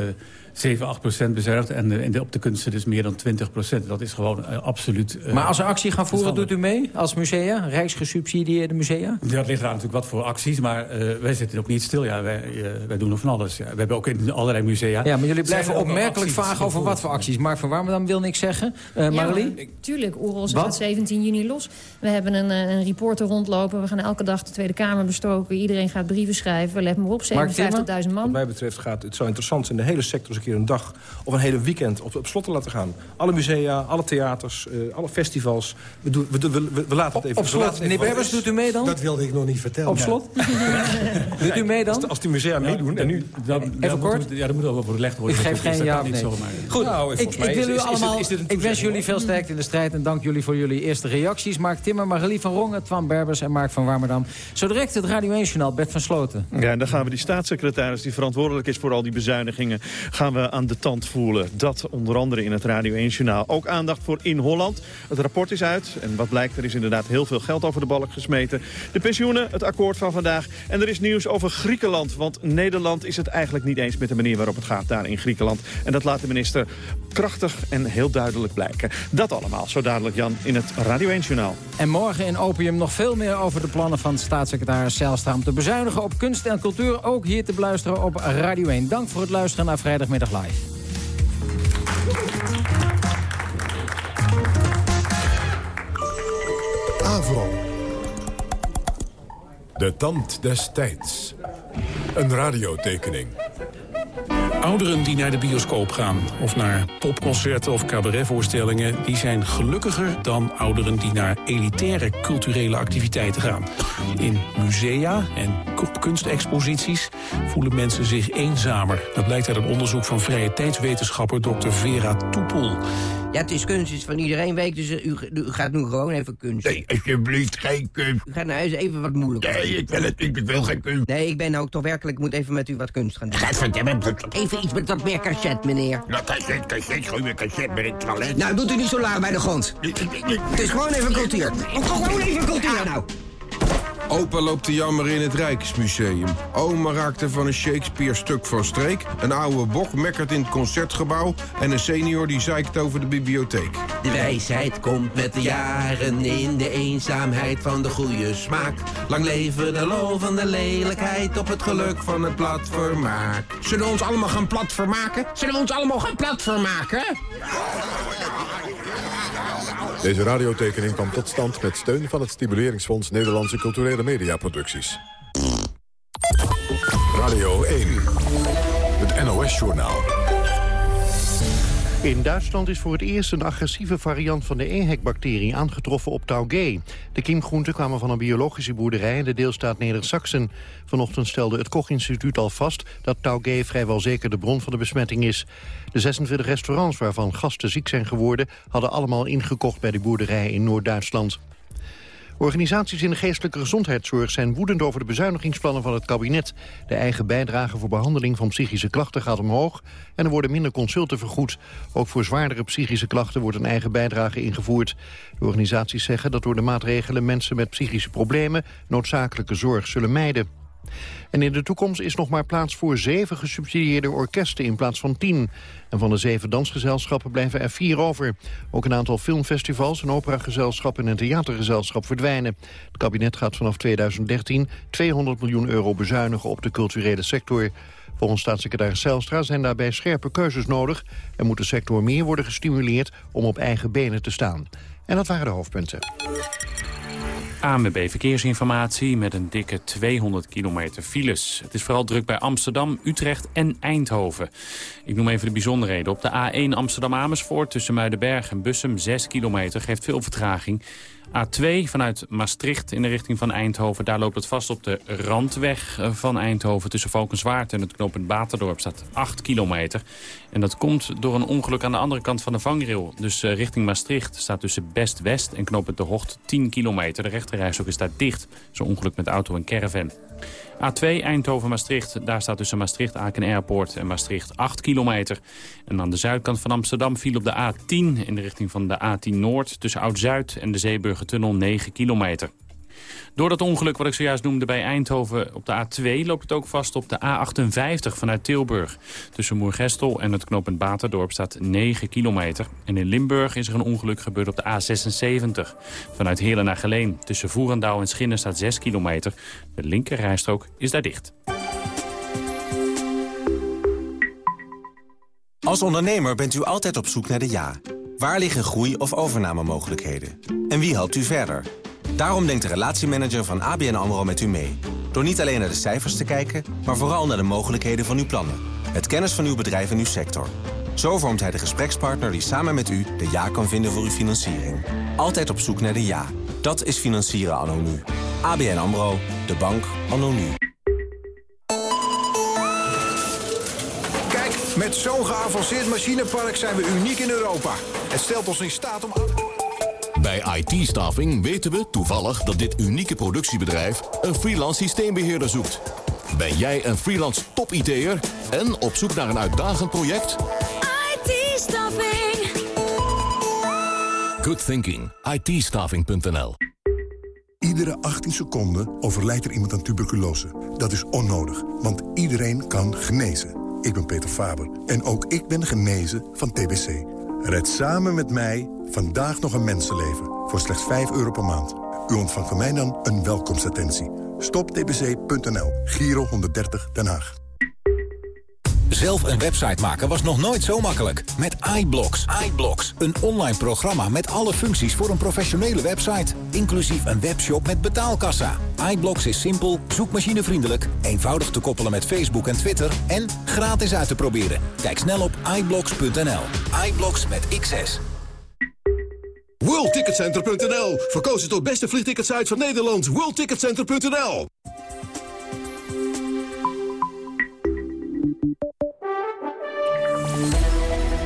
7, 8 procent bezuinigd... en de, op de kunsten dus meer dan 20 procent. Dat is gewoon eh, absoluut... eh, maar als ze actie gaan voeren, doet u mee als musea? Rijksgesubsidieerde musea? Ja, het ligt eraan natuurlijk wat voor acties, maar eh, wij zitten ook niet stil. Ja, wij, eh, wij doen nog van alles. Ja. We hebben ook in allerlei musea... Ja, maar jullie blijven er opmerkelijk vaag over wat voor acties. Mark van Warmerdam wil niks zeggen. Eh Marlie? Ja, tuurlijk. Oerol Wat? gaat 17 juni los. We hebben een, eh, een reporter rondlopen. We gaan elke dag de Tweede Kamer bestoken. Iedereen gaat brieven schrijven. Let maar op, 57.000 Wat man. mij betreft gaat het zou interessant zijn... de hele sector keer een dag of een hele weekend op, op slot te laten gaan. Alle musea, alle theaters, eh, alle festivals. We, doen, we, doen- we, we, we laten het even... op slot. Meneer Berbers, doet u mee dan? Dat wilde ik nog niet vertellen. Op slot? Doet u mee dan? Als, als die musea meedoen en nu... Dan, Even kort? ja, dat moet wel overlegd worden. Ik geef geen dus ja dat nee. Goed, Nou, ik, wil u allemaal... is dit een ik wens jullie veel sterkte in de strijd... en dank jullie voor jullie eerste reacties. Mark Timmer, Margelie van Rongen, Twan Berbers en Mark van Warmerdam. Zo direct het Radio 1-journaal, Bert van Sloten. Ja, en dan gaan we die staatssecretaris die verantwoordelijk is voor al die bezuinigingen... gaan we aan de tand voelen. Dat onder andere in het Radio 1-journaal. Ook aandacht voor In Holland. Het rapport is uit en wat blijkt, er is inderdaad heel veel geld over de balk gesmeten. De pensioenen, het akkoord van vandaag. En er is nieuws over Griekenland. Want Nederland is het eigenlijk niet eens met de manier waarop het gaat daar in Griekenland. En dat laat de minister krachtig en heel duidelijk blijken. Dat allemaal, zo dadelijk Jan, in het Radio 1-journaal. En morgen in Opium nog veel meer over de plannen van staatssecretaris Zijlstra... om te bezuinigen op kunst en cultuur. Ook hier te beluisteren op Radio 1. Dank voor het luisteren naar Vrijdagmiddag De tand des tijds. Een radiotekening. Ouderen die naar de bioscoop gaan, of naar popconcerten of cabaretvoorstellingen... die zijn gelukkiger dan ouderen die naar elitaire culturele activiteiten gaan. In musea en kunstexposities voelen mensen zich eenzamer. Dat blijkt uit een onderzoek van vrije tijdswetenschapper Dr. Vera Toepel. Ja, het is kunst, het is van iedereen week, dus eh, u, u gaat nu gewoon even kunst. Nee, alsjeblieft, geen kunst. U gaat naar huis even wat moeilijk. Nee, ik wil het ik wil geen kunst. Nee, ik ben nou toch werkelijk, ik moet even met u wat kunst gaan doen. Gadverdamme. Even iets met wat meer cachet, meneer. Nou, cassette, cassette, gooi me cassette met het toilet. Nou, doet u niet zo laag bij de grond. Het is gewoon even cultuur. Gewoon even cultuur nou. Opa loopt te jammer in het Rijksmuseum. Oma raakte van een Shakespeare-stuk van streek. Een oude bok mekkert in het concertgebouw. En een senior die zeikt over de bibliotheek. De wijsheid komt met de jaren in de eenzaamheid van de goede smaak. Lang leven de lol van de lelijkheid op het geluk van het platvermaak. Zullen we ons allemaal gaan plat vermaken? Zullen we ons allemaal gaan plat vermaken? Deze radiotekening kwam tot stand met steun van het Stimuleringsfonds Nederlandse Culturele Mediaproducties. Radio 1, het NOS-journaal. In Duitsland is voor het eerst een agressieve variant van de EHEC-bacterie aangetroffen op Taugé. De kiemgroenten kwamen van een biologische boerderij in de deelstaat Neder-Saxen. Vanochtend stelde het Koch-instituut al vast dat Taugé vrijwel zeker de bron van de besmetting is. De 26 restaurants waarvan gasten ziek zijn geworden hadden allemaal ingekocht bij de boerderij in Noord-Duitsland. Organisaties in de geestelijke gezondheidszorg zijn woedend over de bezuinigingsplannen van het kabinet. De eigen bijdrage voor behandeling van psychische klachten gaat omhoog en er worden minder consulten vergoed. Ook voor zwaardere psychische klachten wordt een eigen bijdrage ingevoerd. De organisaties zeggen dat door de maatregelen mensen met psychische problemen noodzakelijke zorg zullen mijden. En in de toekomst is nog maar plaats voor zeven gesubsidieerde orkesten in plaats van tien. En van de zeven dansgezelschappen blijven er vier over. Ook een aantal filmfestivals, een operagezelschappen en een theatergezelschap verdwijnen. Het kabinet gaat vanaf 2013 200 miljoen euro bezuinigen op de culturele sector. Volgens staatssecretaris Zijlstra zijn daarbij scherpe keuzes nodig... en moet de sector meer worden gestimuleerd om op eigen benen te staan. En dat waren de hoofdpunten. ANWB Verkeersinformatie met een dikke 200 kilometer files. Het is vooral druk bij Amsterdam, Utrecht en Eindhoven. Ik noem even de bijzonderheden. Op de A1 Amsterdam-Amersfoort tussen Muidenberg en Bussum 6 kilometer geeft veel vertraging. A2 vanuit Maastricht in de richting van Eindhoven. Daar loopt het vast op de randweg eh, van Eindhoven. Tussen Valkenswaard en het knooppunt Baterdorp staat 8 kilometer. En dat komt door een ongeluk aan de andere kant van de vangrail. Dus uh, richting Maastricht staat tussen Best-West en knooppunt De Hocht 10 kilometer. De rechterreis is daar dicht. Zo'n ongeluk met auto en caravan. A2 Eindhoven-Maastricht, daar staat tussen Maastricht-Aken Airport en Maastricht 8 kilometer. En aan de zuidkant van Amsterdam viel op de A10 in de richting van de A10 Noord... tussen Oud-Zuid en de Zeeburgertunnel 9 kilometer. Door dat ongeluk wat ik zojuist noemde bij Eindhoven op de A2... loopt het ook vast op de A58 vanuit Tilburg. Tussen Moergestel en het knooppunt Baterdorp staat 9 kilometer. En in Limburg is er een ongeluk gebeurd op de A76. Vanuit Heerlen naar Geleen. Tussen Voerendaal en Schinnen staat 6 kilometer. De linkerrijstrook is daar dicht. Als ondernemer bent u altijd op zoek naar de ja. Waar liggen groei- of overnamemogelijkheden? En wie helpt u verder? Daarom denkt de relatiemanager van ABN AMRO met u mee. Door niet alleen naar de cijfers te kijken, maar vooral naar de mogelijkheden van uw plannen. Het kennis van uw bedrijf en uw sector. Zo vormt hij de gesprekspartner die samen met u de ja kan vinden voor uw financiering. Altijd op zoek naar de ja. Dat is financieren anno nu. ABN AMRO, de bank anno nu. Kijk, met zo'n geavanceerd machinepark zijn we uniek in Europa. Het stelt ons in staat om... Bij IT-staffing weten we toevallig dat dit unieke productiebedrijf een freelance systeembeheerder zoekt. Ben jij een freelance top-IT'er en op zoek naar een uitdagend project? IT-staffing. Good thinking. it Iedere 18 seconden overlijdt er iemand aan tuberculose. Dat is onnodig, want iedereen kan genezen. Ik ben Peter Faber en ook ik ben genezen van TBC. Red samen met mij vandaag nog een mensenleven voor slechts 5 euro per maand. U ontvangt van mij dan een welkomstattentie. Stoptbc.nl, Giro 130 Den Haag. Zelf een website maken was nog nooit zo makkelijk. Met iBlocks. iBlocks, een online programma met alle functies voor een professionele website. Inclusief een webshop met betaalkassa. iBlocks is simpel, zoekmachinevriendelijk, eenvoudig te koppelen met Facebook en Twitter... en gratis uit te proberen. Kijk snel op iBlocks.nl. iBlocks met XS. WorldTicketCenter.nl Verkozen tot beste vliegticketsite van Nederland. WorldTicketCenter.nl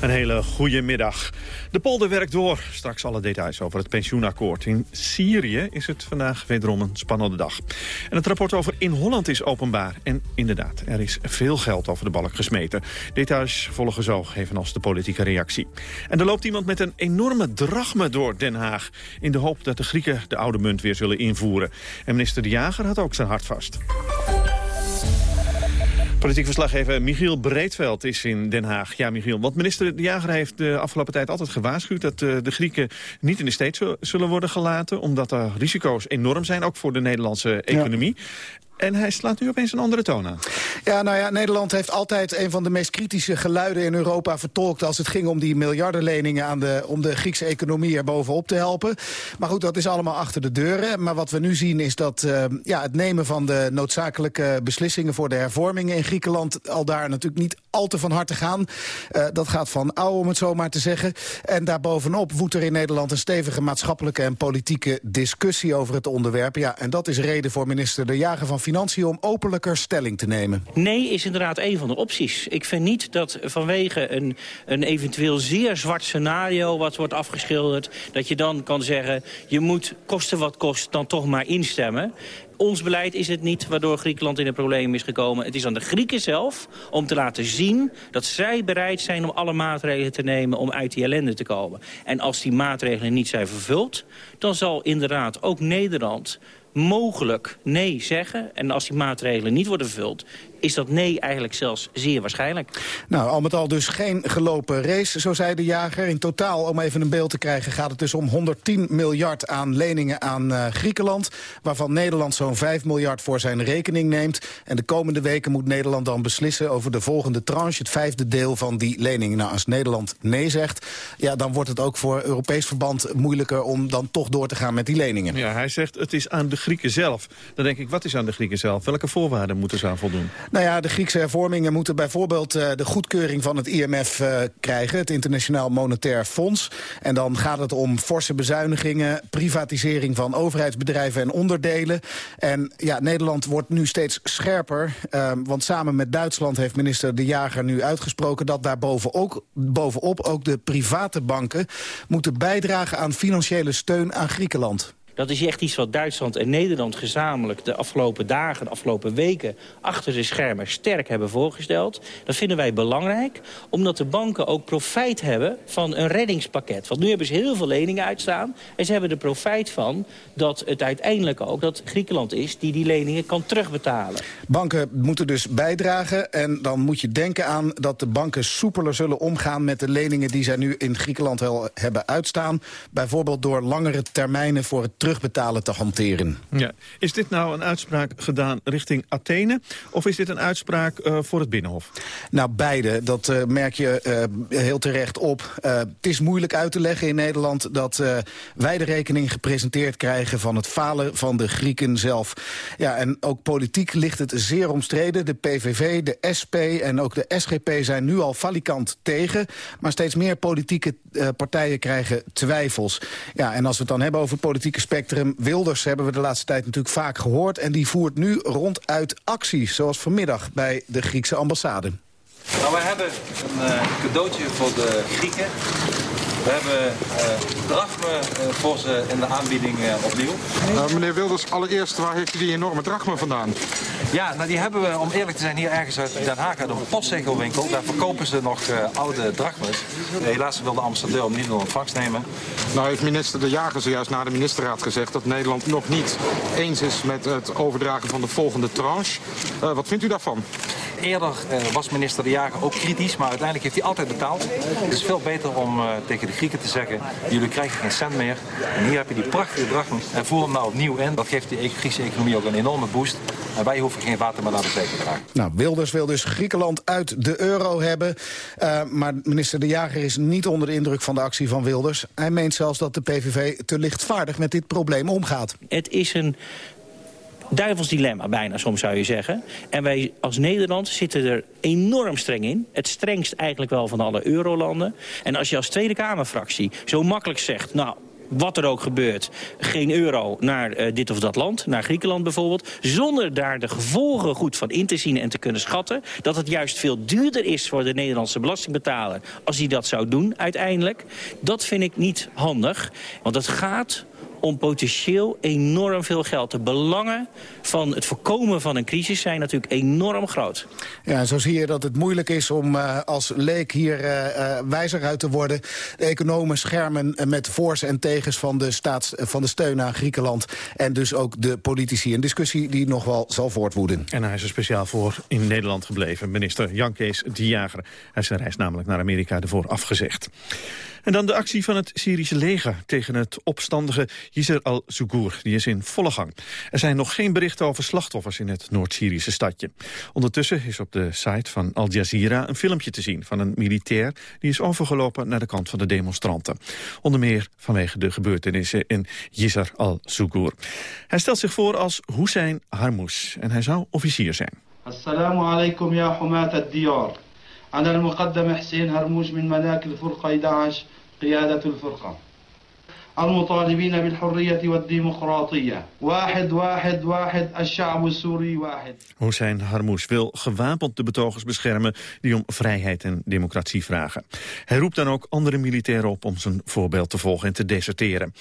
Een hele goede middag. De polder werkt door. Straks alle details over het pensioenakkoord. In Syrië is het vandaag wederom een spannende dag. En het rapport over In Holland is openbaar. En inderdaad, er is veel geld over de balk gesmeten. Details volgen zo, evenals de politieke reactie. En er loopt iemand met een enorme drachme door Den Haag... in de hoop dat de Grieken de oude munt weer zullen invoeren. En minister De Jager had ook zijn hart vast. Politiek verslaggever Michiel Breedveld is in Den Haag. Ja, Michiel, want minister De Jager heeft de afgelopen tijd altijd gewaarschuwd... dat uh, de Grieken niet in de steek zullen worden gelaten... omdat er risico's enorm zijn, ook voor de Nederlandse economie. En hij slaat nu opeens een andere toon aan. Ja, nou ja, Nederland heeft altijd een van de meest kritische geluiden in Europa vertolkt... als het ging om die miljardenleningen aan de, om de Griekse economie er bovenop te helpen. Maar goed, dat is allemaal achter de deuren. Maar wat we nu zien is dat uh, ja, het nemen van de noodzakelijke beslissingen... voor de hervormingen in Griekenland al daar natuurlijk niet al te van harte gaan. Uh, dat gaat van ouw, om het zo maar te zeggen. En daarbovenop woedt er in Nederland een stevige maatschappelijke en politieke discussie over het onderwerp. Ja, en dat is reden voor minister De Jager van Financiën om openlijker stelling te nemen. Nee is inderdaad een van de opties. Ik vind niet dat vanwege een, een eventueel zeer zwart scenario wat wordt afgeschilderd... dat je dan kan zeggen, je moet kosten wat kost dan toch maar instemmen ons beleid is het niet waardoor Griekenland in een probleem is gekomen. Het is aan de Grieken zelf om te laten zien dat zij bereid zijn om alle maatregelen te nemen om uit die ellende te komen. En als die maatregelen niet zijn vervuld, dan zal inderdaad ook Nederland mogelijk nee zeggen. En als die maatregelen niet worden vervuld, is dat nee eigenlijk zelfs zeer waarschijnlijk. Nou, al met al dus geen gelopen race, zo zei de jager. In totaal, om even een beeld te krijgen, gaat het dus om 110 miljard aan leningen aan uh, Griekenland. Waarvan Nederland zo'n 5 miljard voor zijn rekening neemt. En de komende weken moet Nederland dan beslissen over de volgende tranche. Het vijfde deel van die leningen. Nou, als Nederland nee zegt, ja, dan wordt het ook voor Europees verband moeilijker om dan toch door te gaan met die leningen. Ja, hij zegt het is aan de Grieken zelf. Dan denk ik, wat is aan de Grieken zelf? Welke voorwaarden moeten ze aan voldoen? Nou ja, de Griekse hervormingen moeten bijvoorbeeld uh, de goedkeuring van het IMF uh, krijgen, het Internationaal Monetair Fonds. En dan gaat het om forse bezuinigingen, privatisering van overheidsbedrijven en onderdelen. En ja, Nederland wordt nu steeds scherper, uh, want samen met Duitsland heeft minister De Jager nu uitgesproken dat daar ook, bovenop ook de private banken moeten bijdragen aan financiële steun aan Griekenland. Dat is echt iets wat Duitsland en Nederland gezamenlijk de afgelopen dagen, de afgelopen weken achter de schermen sterk hebben voorgesteld. Dat vinden wij belangrijk, omdat de banken ook profijt hebben van een reddingspakket. Want nu hebben ze heel veel leningen uitstaan en ze hebben er profijt van dat het uiteindelijk ook dat Griekenland is die die leningen kan terugbetalen. Banken moeten dus bijdragen en dan moet je denken aan dat de banken soepeler zullen omgaan met de leningen die zij nu in Griekenland wel hebben uitstaan. Bijvoorbeeld door langere termijnen voor het terugbetalen te hanteren. Ja. Is dit nou een uitspraak gedaan richting Athene... of is dit een uitspraak uh, voor het Binnenhof? Nou, beide. Dat uh, merk je uh, heel terecht op. het is moeilijk uit te leggen in Nederland... dat wij de rekening gepresenteerd krijgen van het falen van de Grieken zelf. Ja, en ook politiek ligt het zeer omstreden. De PVV, de SP en ook de SGP zijn nu al valikant tegen. Maar steeds meer politieke partijen krijgen twijfels. Ja, en als we het dan hebben over politieke spelen spectrum. Wilders hebben we de laatste tijd natuurlijk vaak gehoord... en die voert nu ronduit acties, zoals vanmiddag bij de Griekse ambassade. Nou, we hebben een uh, cadeautje voor de Grieken. We hebben uh, drachmen uh, voor ze in de aanbieding uh, opnieuw. Meneer Wilders, allereerst, waar heeft u die enorme drachmen vandaan? Ja, nou die hebben we, om eerlijk te zijn, hier ergens uit Den Haag uit een postzegelwinkel. Daar verkopen ze nog oude drachmen. helaas wil de Amsterdam niet in ontvangst nemen. Nou heeft minister De Jager zojuist na de ministerraad gezegd... dat Nederland nog niet eens is met het overdragen van de volgende tranche. wat vindt u daarvan? Eerder was minister De Jager ook kritisch, maar uiteindelijk heeft hij altijd betaald. Het is veel beter om tegen de Grieken te zeggen... jullie krijgen geen cent meer. En hier heb je die prachtige drachmen. En voer hem nou opnieuw in. Dat geeft de Griekse economie ook een enorme boost. En wij hoeven geen water meer naar de zee te dragen. Nou, Wilders wil dus Griekenland uit de euro hebben. Uh, maar minister De Jager is niet onder de indruk van de actie van Wilders. Hij meent zelfs dat de PVV te lichtvaardig met dit probleem omgaat. Het is een duivels dilemma bijna, soms zou je zeggen. En wij als Nederland zitten er enorm streng in. Het strengst eigenlijk wel van alle eurolanden. En als je als Tweede Kamerfractie zo makkelijk zegt... nou, wat er ook gebeurt, geen euro naar eh, dit of dat land, naar Griekenland bijvoorbeeld, zonder daar de gevolgen goed van in te zien en te kunnen schatten, dat het juist veel duurder is voor de Nederlandse belastingbetaler als hij dat zou doen uiteindelijk, dat vind ik niet handig. Want het gaat om potentieel enorm veel geld. De belangen van het voorkomen van een crisis zijn natuurlijk enorm groot. Ja, zo zie je dat het moeilijk is om uh, als leek hier uh, wijzer uit te worden. De economen schermen met voor's en tegens van de, staats, van de steun aan Griekenland. En dus ook de politici. Een discussie die nog wel zal voortwoeden. En hij is er speciaal voor in Nederland gebleven. Minister Jan Kees de Jager. Hij is zijn reis namelijk naar Amerika ervoor afgezegd. En dan de actie van het Syrische leger tegen het opstandige Yisr al-Zugur. Die is in volle gang. Er zijn nog geen berichten over slachtoffers in het Noord-Syrische stadje. Ondertussen is op de site van Al Jazeera een filmpje te zien van een militair... die is overgelopen naar de kant van de demonstranten. Onder meer vanwege de gebeurtenissen in Yisr al-Zugur. Hij stelt zich voor als Hussein Harmous en hij zou officier zijn. Assalamu alaikum ya humat al-diyar. أنا المقدم حسين هرموش من ملاك الفرقة 11 قيادة الفرقة المطالبين بالحرية والديمقراطية واحد واحد واحد الشعب السوري واحد Hussein Harmous wil gewapend de betogers beschermen die om vrijheid en democratie vragen. Hij roept dan ook andere militairen op om zijn voorbeeld te volgen en te deserteren.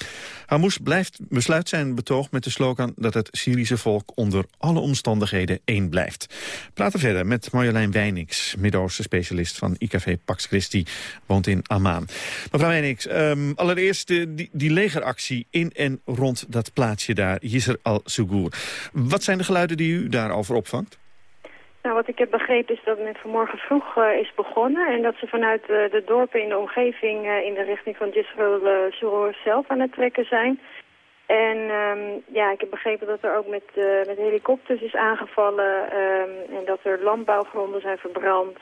Harmous blijft, besluit zijn betoog met de slogan dat het Syrische volk onder alle omstandigheden één blijft. We praten verder met Marjolein Wijnix, Midden-Oosten specialist van IKV Pax Christi, woont in Amman. Mevrouw Wijnix, um, allereerst die, die legeractie in en rond dat plaatsje daar, Yisr al-Sugur. Wat zijn de geluiden die u daarover opvangt? Nou, wat ik heb begrepen is dat men vanmorgen vroeg uh, is begonnen... en dat ze vanuit uh, de dorpen in de omgeving uh, in de richting van Yisr al-Sugur zelf aan het trekken zijn... En um, ja, ik heb begrepen dat er ook met, met helikopters is aangevallen... Um, en dat er landbouwgronden zijn verbrand...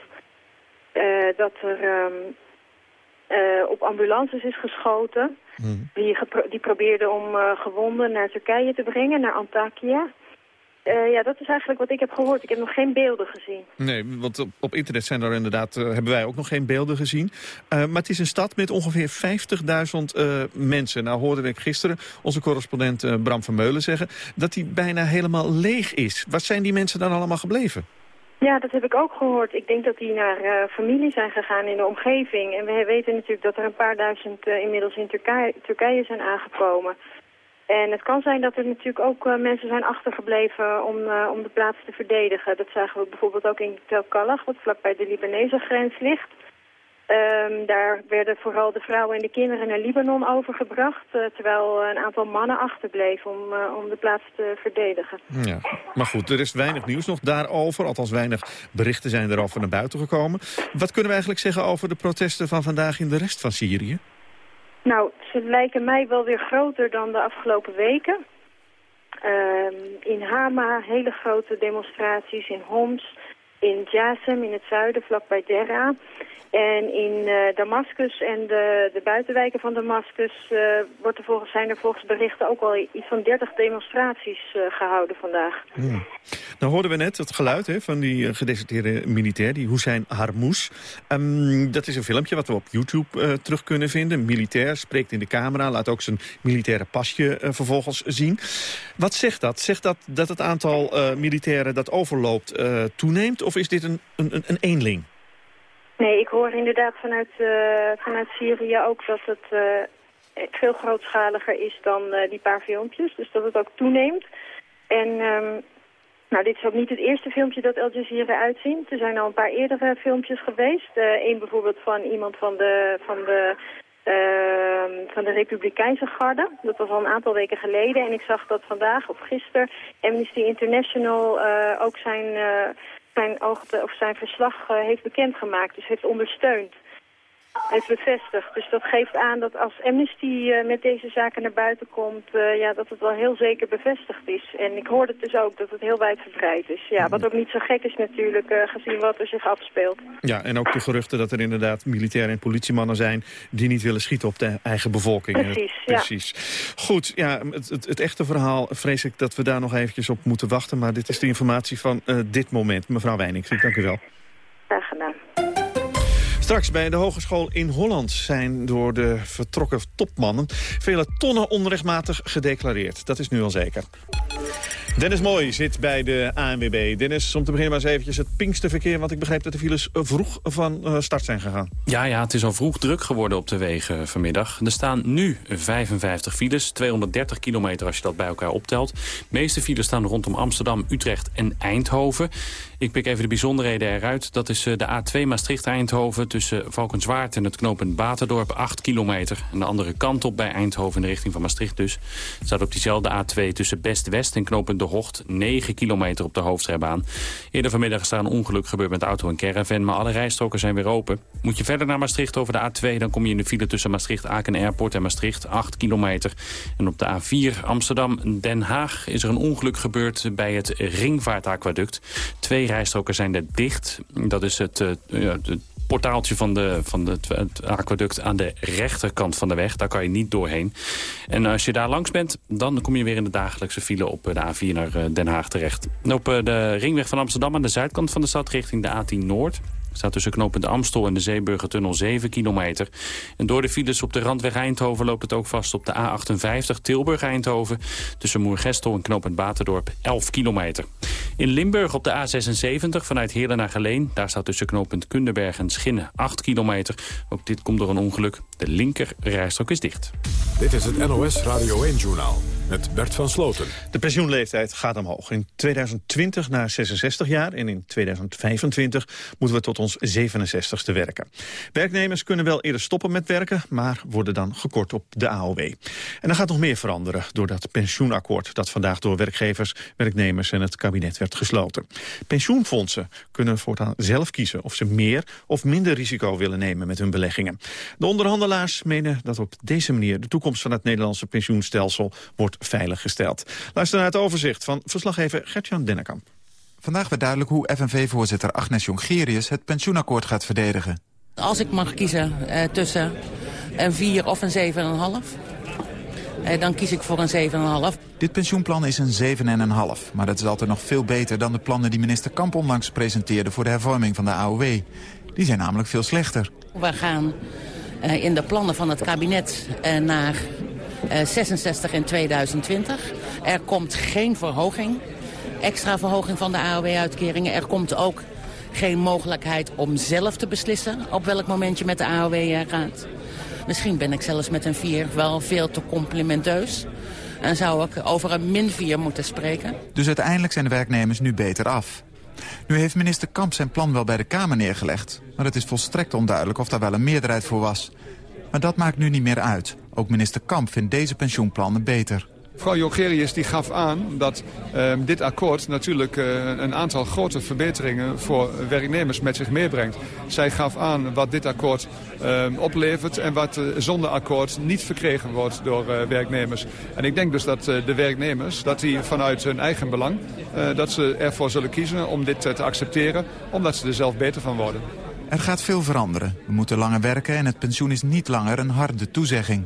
dat er um, uh, op ambulances is geschoten. Hmm. Die, die probeerden om uh, gewonden naar Turkije te brengen, naar Antakya. Uh, ja, dat is eigenlijk wat ik heb gehoord. Ik heb nog geen beelden gezien. Nee, want op, op internet zijn er inderdaad, hebben wij ook nog geen beelden gezien. maar het is een stad met ongeveer 50.000 mensen. Nou hoorde ik gisteren onze correspondent Bram van Meulen zeggen... dat die bijna helemaal leeg is. Wat zijn die mensen dan allemaal gebleven? Ja, dat heb ik ook gehoord. Ik denk dat die naar uh, familie zijn gegaan in de omgeving. En we weten natuurlijk dat er een paar duizend uh, inmiddels in Turkije, Turkije zijn aangekomen. En het kan zijn dat er natuurlijk ook uh, mensen zijn achtergebleven om, om de plaats te verdedigen. Dat zagen we bijvoorbeeld ook in Tel Kalach, wat vlakbij de Libanese grens ligt. Um, daar werden vooral de vrouwen en de kinderen naar Libanon overgebracht... Uh, terwijl een aantal mannen achterbleven om, uh, om de plaats te verdedigen. Ja, maar goed, er is weinig nieuws nog daarover. Althans, weinig berichten zijn erover naar buiten gekomen. Wat kunnen we eigenlijk zeggen over de protesten van vandaag in de rest van Syrië? Nou, ze lijken mij wel weer groter dan de afgelopen weken. Um, in Hama hele grote demonstraties, in Homs, in Jasem in het zuiden, vlakbij Dera... En in uh, Damascus en de, de buitenwijken van Damascus uh, wordt er volgens, zijn er volgens berichten ook al iets van 30 demonstraties uh, gehouden vandaag. Nou hoorden we net het geluid hè, van die gedeserteerde militair, die Hussein Harmous. Um, dat is een filmpje wat we op YouTube terug kunnen vinden. Militair spreekt in de camera, laat ook zijn militaire pasje vervolgens zien. Wat zegt dat? Zegt dat dat het aantal militairen dat overloopt toeneemt of is dit een, een, een eenling? Nee, ik hoor inderdaad vanuit, uh, vanuit Syrië ook dat het uh, veel grootschaliger is dan uh, die paar filmpjes. Dus dat het ook toeneemt. En um, nou, dit is ook niet het eerste filmpje dat Al Jazeera uitzien. Er zijn al een paar eerdere filmpjes geweest. Eén bijvoorbeeld van iemand van de, van de uh, van de Republikeinse Garde. Dat was al een aantal weken geleden. En ik zag dat vandaag of gisteren Amnesty International ook zijn, zijn, oogte, of zijn verslag uh, heeft bekendgemaakt. Dus heeft ondersteund. Heeft bevestigd. Dus dat geeft aan dat als Amnesty uh, met deze zaken naar buiten komt... Uh, ja, dat het wel heel zeker bevestigd is. En ik hoorde dus ook dat het heel wijdverbreid is. Ja, wat ook niet zo gek is natuurlijk, uh, gezien wat er zich afspeelt. Ja, en ook de geruchten dat er inderdaad militairen en politiemannen zijn... die niet willen schieten op de eigen bevolking. Precies, Precies. Goed, ja, het, het, het, echte verhaal vrees ik dat we daar nog eventjes op moeten wachten. Maar dit is de informatie van dit moment. Mevrouw Weining, dank u wel. Straks bij de Hogeschool in Holland zijn door de vertrokken topmannen... vele tonnen onrechtmatig gedeclareerd. Dat is nu al zeker. Dennis Mooi zit bij de ANWB. Dennis, om te beginnen maar eens eventjes het Pinksterverkeer... want ik begrijp dat de files vroeg van eh, start zijn gegaan. Ja, ja, het is al vroeg druk geworden op de wegen vanmiddag. Er staan nu 55 files, 230 kilometer als je dat bij elkaar optelt. De meeste files staan rondom Amsterdam, Utrecht en Eindhoven. Ik pik even de bijzonderheden eruit. Dat is eh, de A2 Maastricht-Eindhoven tussen Valkenswaard en het knooppunt Baterdorp 8 kilometer. En de andere kant op bij Eindhoven in de richting van Maastricht dus. staat op diezelfde A2 tussen Best-West en knooppunt De Hocht 9 kilometer op de hoofdrijbaan. Eerder vanmiddag is daar een ongeluk gebeurd met auto en caravan, maar alle rijstroken zijn weer open. Moet je verder naar Maastricht over de A2, dan kom je in de file tussen Maastricht-Aken Airport en Maastricht 8 kilometer. En op de A4 Amsterdam-Den Haag is er een ongeluk gebeurd bij het Ringvaartaquaduct. Twee rijstroken zijn er dicht. Dat is het, uh, het portaaltje van, de, van het, aquaduct aan de rechterkant van de weg. Daar kan je niet doorheen. En als je daar langs bent, dan kom je weer in de dagelijkse file op de A4 naar Den Haag terecht. Op de ringweg van Amsterdam aan de zuidkant van de stad richting de A10 Noord staat tussen knooppunt Amstel en de Zeeburgertunnel 7 kilometer. En door de files op de randweg Eindhoven loopt het ook vast op de A58 Tilburg-Eindhoven. Tussen Moergestel en knooppunt Baterdorp 11 kilometer. In Limburg op de A76 vanuit Heerlen naar Geleen. Daar staat tussen knooppunt Kunderberg en Schinnen 8 kilometer. Ook dit komt door een ongeluk. De linker rijstrook is dicht. Dit is het NOS Radio 1-journaal met Bert van Sloten. De pensioenleeftijd gaat omhoog. In 2020 naar 66 jaar en in 2025 moeten we tot ons 67ste werken. Werknemers kunnen wel eerder stoppen met werken, maar worden dan gekort op de AOW. En er gaat nog meer veranderen door dat pensioenakkoord... dat vandaag door werkgevers, werknemers en het kabinet werd gesloten. Pensioenfondsen kunnen voortaan zelf kiezen of ze meer of minder risico willen nemen met hun beleggingen. De onderhandelaars menen dat op deze manier de toekomst van het Nederlandse pensioenstelsel wordt veiliggesteld. Luister naar het overzicht van verslaggever Gertjan Dennekamp. Vandaag werd duidelijk hoe FNV-voorzitter Agnes Jongerius het pensioenakkoord gaat verdedigen. Als ik mag kiezen eh, tussen een 4 of een 7,5... Eh, dan kies ik voor een 7,5. Dit pensioenplan is een 7,5. Maar dat is altijd nog veel beter dan de plannen die minister Kamp onlangs presenteerde... voor de hervorming van de AOW. Die zijn namelijk veel slechter. We gaan in de plannen van het kabinet uh, naar 66 in 2020. Er komt geen verhoging, extra verhoging van de AOW-uitkeringen. Er komt ook geen mogelijkheid om zelf te beslissen op welk moment je met de AOW gaat. Misschien ben ik zelfs met een 4 wel veel te complimenteus. En zou ik over een min 4 moeten spreken. Dus uiteindelijk zijn de werknemers nu beter af. Nu heeft minister Kamp zijn plan wel bij de Kamer neergelegd. Maar het is volstrekt onduidelijk of daar wel een meerderheid voor was. Maar dat maakt nu niet meer uit. Ook minister Kamp vindt deze pensioenplannen beter. Mevrouw Jongerius die gaf aan dat uh, dit akkoord natuurlijk uh, een aantal grote verbeteringen voor werknemers met zich meebrengt. Zij gaf aan wat dit akkoord uh, oplevert en wat uh, zonder akkoord niet verkregen wordt door werknemers. En ik denk dus dat de werknemers, dat die vanuit hun eigen belang, dat ze ervoor zullen kiezen om dit te accepteren, omdat ze er zelf beter van worden. Er gaat veel veranderen. We moeten langer werken en het pensioen is niet langer een harde toezegging.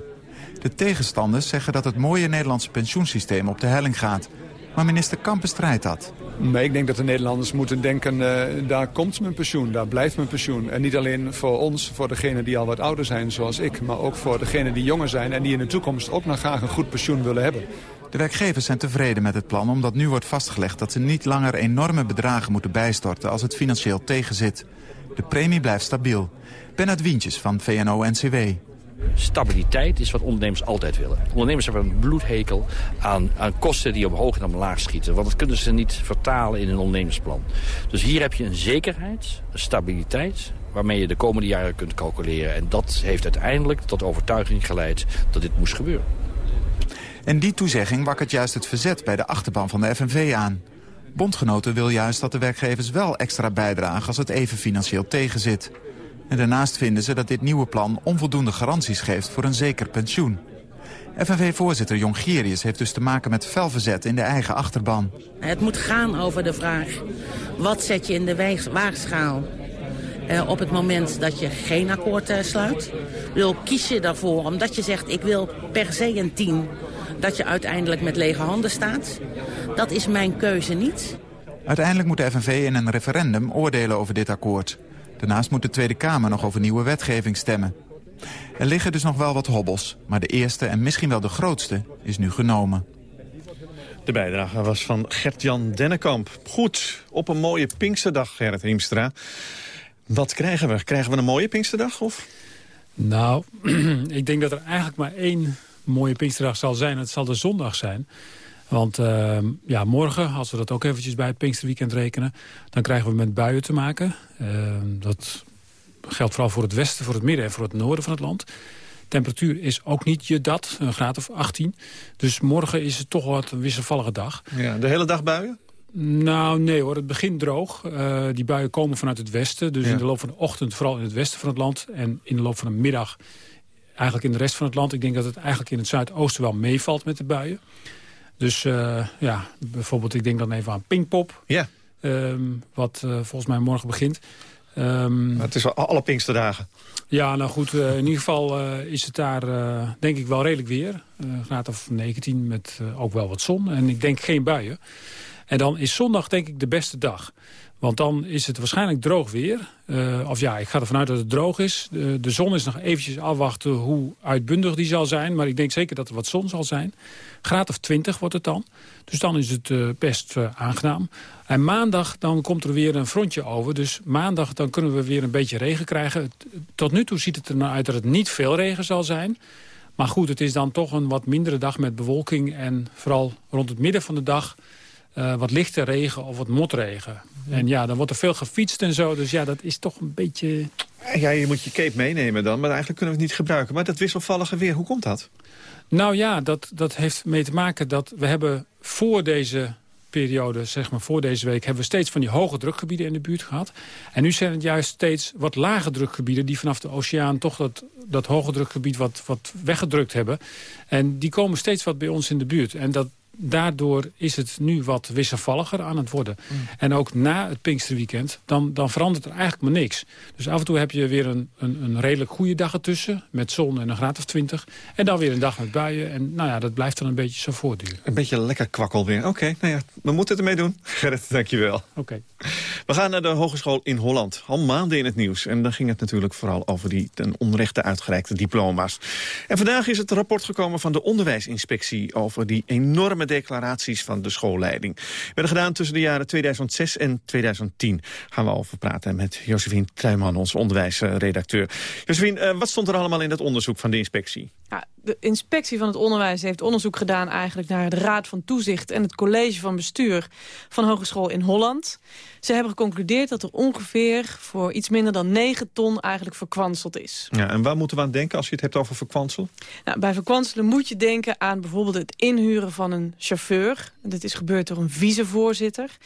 De tegenstanders zeggen dat het mooie Nederlandse pensioensysteem op de helling gaat. Maar minister Kamp bestrijdt dat. Maar ik denk dat de Nederlanders moeten denken, uh, daar komt mijn pensioen, daar blijft mijn pensioen. En niet alleen voor ons, voor degenen die al wat ouder zijn zoals ik... maar ook voor degenen die jonger zijn en die in de toekomst ook nog graag een goed pensioen willen hebben. De werkgevers zijn tevreden met het plan omdat nu wordt vastgelegd... dat ze niet langer enorme bedragen moeten bijstorten als het financieel tegenzit. De premie blijft stabiel. Bernard Wientjes van VNO-NCW. Stabiliteit is wat ondernemers altijd willen. Ondernemers hebben een bloedhekel aan, aan kosten die omhoog en omlaag schieten. Want dat kunnen ze niet vertalen in een ondernemersplan. Dus hier heb je een zekerheid, een stabiliteit waarmee je de komende jaren kunt calculeren. En dat heeft uiteindelijk tot overtuiging geleid dat dit moest gebeuren. En die toezegging wakkert juist het verzet bij de achterban van de FNV aan. Bondgenoten wil juist dat de werkgevers wel extra bijdragen als het even financieel tegenzit. En daarnaast vinden ze dat dit nieuwe plan onvoldoende garanties geeft voor een zeker pensioen. FNV-voorzitter Jongerius heeft dus te maken met fel verzet in de eigen achterban. Het moet gaan over de vraag, wat zet je in de waagschaal eh, op het moment dat je geen akkoord eh, sluit? Wil kies je daarvoor omdat je zegt, ik wil per se een 10, dat je uiteindelijk met lege handen staat? Dat is mijn keuze niet. Uiteindelijk moet de FNV in een referendum oordelen over dit akkoord. Daarnaast moet de Tweede Kamer nog over nieuwe wetgeving stemmen. Er liggen dus nog wel wat hobbels, maar de eerste en misschien wel de grootste is nu genomen. De bijdrage was van Gert-Jan Dennekamp. Goed, op een mooie Pinksterdag, Gerrit Hiemstra. Wat krijgen we? Krijgen we een mooie Pinksterdag? Of? Nou, ik denk dat er eigenlijk maar één mooie Pinksterdag zal zijn. Het zal de zondag zijn. Want uh, ja, morgen, als we dat ook eventjes bij het Pinksterweekend rekenen... dan krijgen we met buien te maken. Uh, dat geldt vooral voor het westen, voor het midden en voor het noorden van het land. Temperatuur is ook niet je dat, een graad of 18. Dus morgen is het toch wat een wisselvallige dag. Ja, de hele dag buien? Nou, nee hoor. Het begint droog. Uh, die buien komen vanuit het westen. Dus Ja. in de loop van de ochtend vooral in het westen van het land. En in de loop van de middag eigenlijk in de rest van het land. Ik denk dat het eigenlijk in het zuidoosten wel meevalt met de buien. Dus eh, ja, bijvoorbeeld ik denk dan even aan Pinkpop. Ja. Ehm, wat eh, volgens mij morgen begint. Ehm, het is wel alle Pinksterdagen. Ja, nou goed, eh, in ieder geval is het daar denk ik wel redelijk weer. Een graad of 19 met ook wel wat zon. En ik denk geen buien. En dan is zondag denk ik de beste dag. Want dan is het waarschijnlijk droog weer. Eh, of ja, ik ga ervan uit dat het droog is. De, de zon is nog eventjes afwachten hoe uitbundig die zal zijn. Maar ik denk zeker dat er wat zon zal zijn. Graad of 20 wordt het dan. Dus dan is het eh, best eh, aangenaam. En maandag dan komt er weer een frontje over. Dus maandag dan kunnen we weer een beetje regen krijgen. Tot nu toe ziet het er nou uit dat het niet veel regen zal zijn. Maar goed, het is dan toch een wat mindere dag met bewolking. En vooral rond het midden van de dag eh, wat lichte regen of wat motregen. En ja, dan wordt er veel gefietst en zo. Dus ja, dat is toch een beetje... Ja, je moet je cape meenemen dan, maar eigenlijk kunnen we het niet gebruiken. Maar dat wisselvallige weer, hoe komt dat? Nou ja, dat, dat heeft mee te maken dat we hebben voor deze periode, zeg maar voor deze week... hebben we steeds van die hoge drukgebieden in de buurt gehad. En nu zijn het juist steeds wat lage drukgebieden... die vanaf de oceaan toch dat, dat hoge drukgebied wat, wat weggedrukt hebben. En die komen steeds wat bij ons in de buurt. En dat, daardoor is het nu wat wisselvalliger aan het worden. En ook na het Pinksterweekend, dan, dan verandert er eigenlijk maar niks. Dus af en toe heb je weer een, een, een redelijk goede dag ertussen... met zon en een graad of 20. En dan weer een dag met buien. En nou ja, dat blijft dan een beetje zo voortduren. Een beetje lekker kwakkel weer. Oké, nou ja, we moeten het ermee doen. Gerrit, dankjewel. Oké. We gaan naar de hogeschool in Holland. Al maanden in het nieuws. En dan ging het natuurlijk vooral over die ten onrechte uitgereikte diploma's. En vandaag is het rapport gekomen van de onderwijsinspectie... over die enorme declaraties van de schoolleiding. Werden gedaan tussen de jaren 2006 en 2010. Gaan we over praten met Josephine Tuinman, onze onderwijsredacteur. Josephine, eh, wat stond er allemaal in dat onderzoek van de inspectie? Ja, de inspectie van het onderwijs heeft onderzoek gedaan eigenlijk naar de Raad van Toezicht en het College van Bestuur van Hogeschool in Holland. Ze hebben geconcludeerd dat er ongeveer voor iets minder dan 9 ton eigenlijk verkwanseld is. Ja, en waar moeten we aan denken als je het hebt over verkwansel? Nou, bij verkwanselen moet je denken aan bijvoorbeeld het inhuren van een chauffeur. Dit is gebeurd door een vicevoorzitter.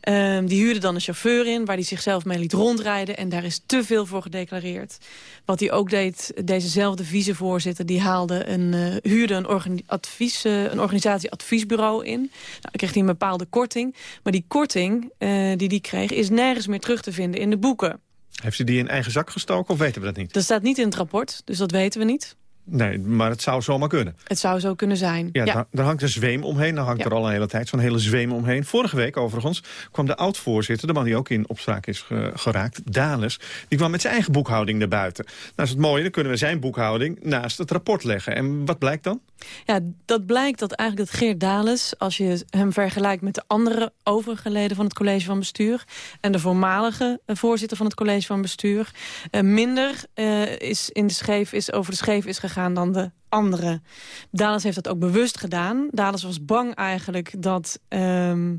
Ehm, die huurde dan een chauffeur in waar hij zichzelf mee liet rondrijden. En daar is te veel voor gedeclareerd. Wat hij ook deed, dezezelfde vicevoorzitter... die haalde een, eh, huurde een, advies, eh, een organisatie adviesbureau in. Nou, dan kreeg hij een bepaalde korting. Maar die korting eh, die hij kreeg is nergens meer terug te vinden in de boeken. Heeft ze die in eigen zak gestoken of weten we dat niet? Dat staat niet in het rapport, dus dat weten we niet. Nee, maar het zou zomaar kunnen. Het zou zo kunnen zijn. Ja, Daar, daar hangt een zweem omheen. Daar hangt Ja. er al een hele tijd zo'n hele zweem omheen. Vorige week overigens kwam de oud-voorzitter... de man die ook in opspraak is ge- geraakt, Dales... die kwam met zijn eigen boekhouding naar buiten. Nou is het mooie, dan kunnen we zijn boekhouding naast het rapport leggen. En wat blijkt dan? Ja, dat blijkt dat eigenlijk dat Geert Dales, als je hem vergelijkt met de andere overige leden van het college van bestuur en de voormalige eh, voorzitter van het college van bestuur, eh, minder eh, is, in de scheef, is over de scheef is gegaan dan de andere. Dales heeft dat ook bewust gedaan. Dales was bang eigenlijk dat ehm,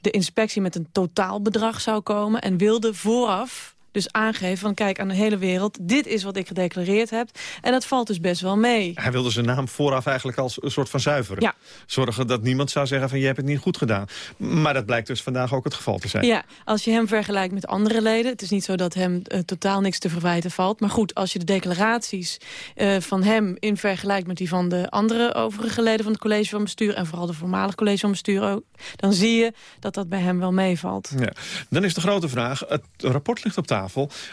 de inspectie met een totaalbedrag zou komen en wilde vooraf dus aangeven van kijk aan de hele wereld, dit is wat ik gedeclareerd heb. En dat valt dus best wel mee. Hij wilde zijn naam vooraf eigenlijk als een soort van zuiveren. Ja. Zorgen dat niemand zou zeggen van je hebt het niet goed gedaan. Maar dat blijkt dus vandaag ook het geval te zijn. Ja, als je hem vergelijkt met andere leden... het is niet zo dat hem eh, totaal niks te verwijten valt. Maar goed, als je de declaraties eh, van hem in vergelijkt... met die van de andere overige leden van het college van bestuur... en vooral de voormalig college van bestuur ook... dan zie je dat dat bij hem wel meevalt. Ja. Dan is de grote vraag, het rapport ligt op tafel.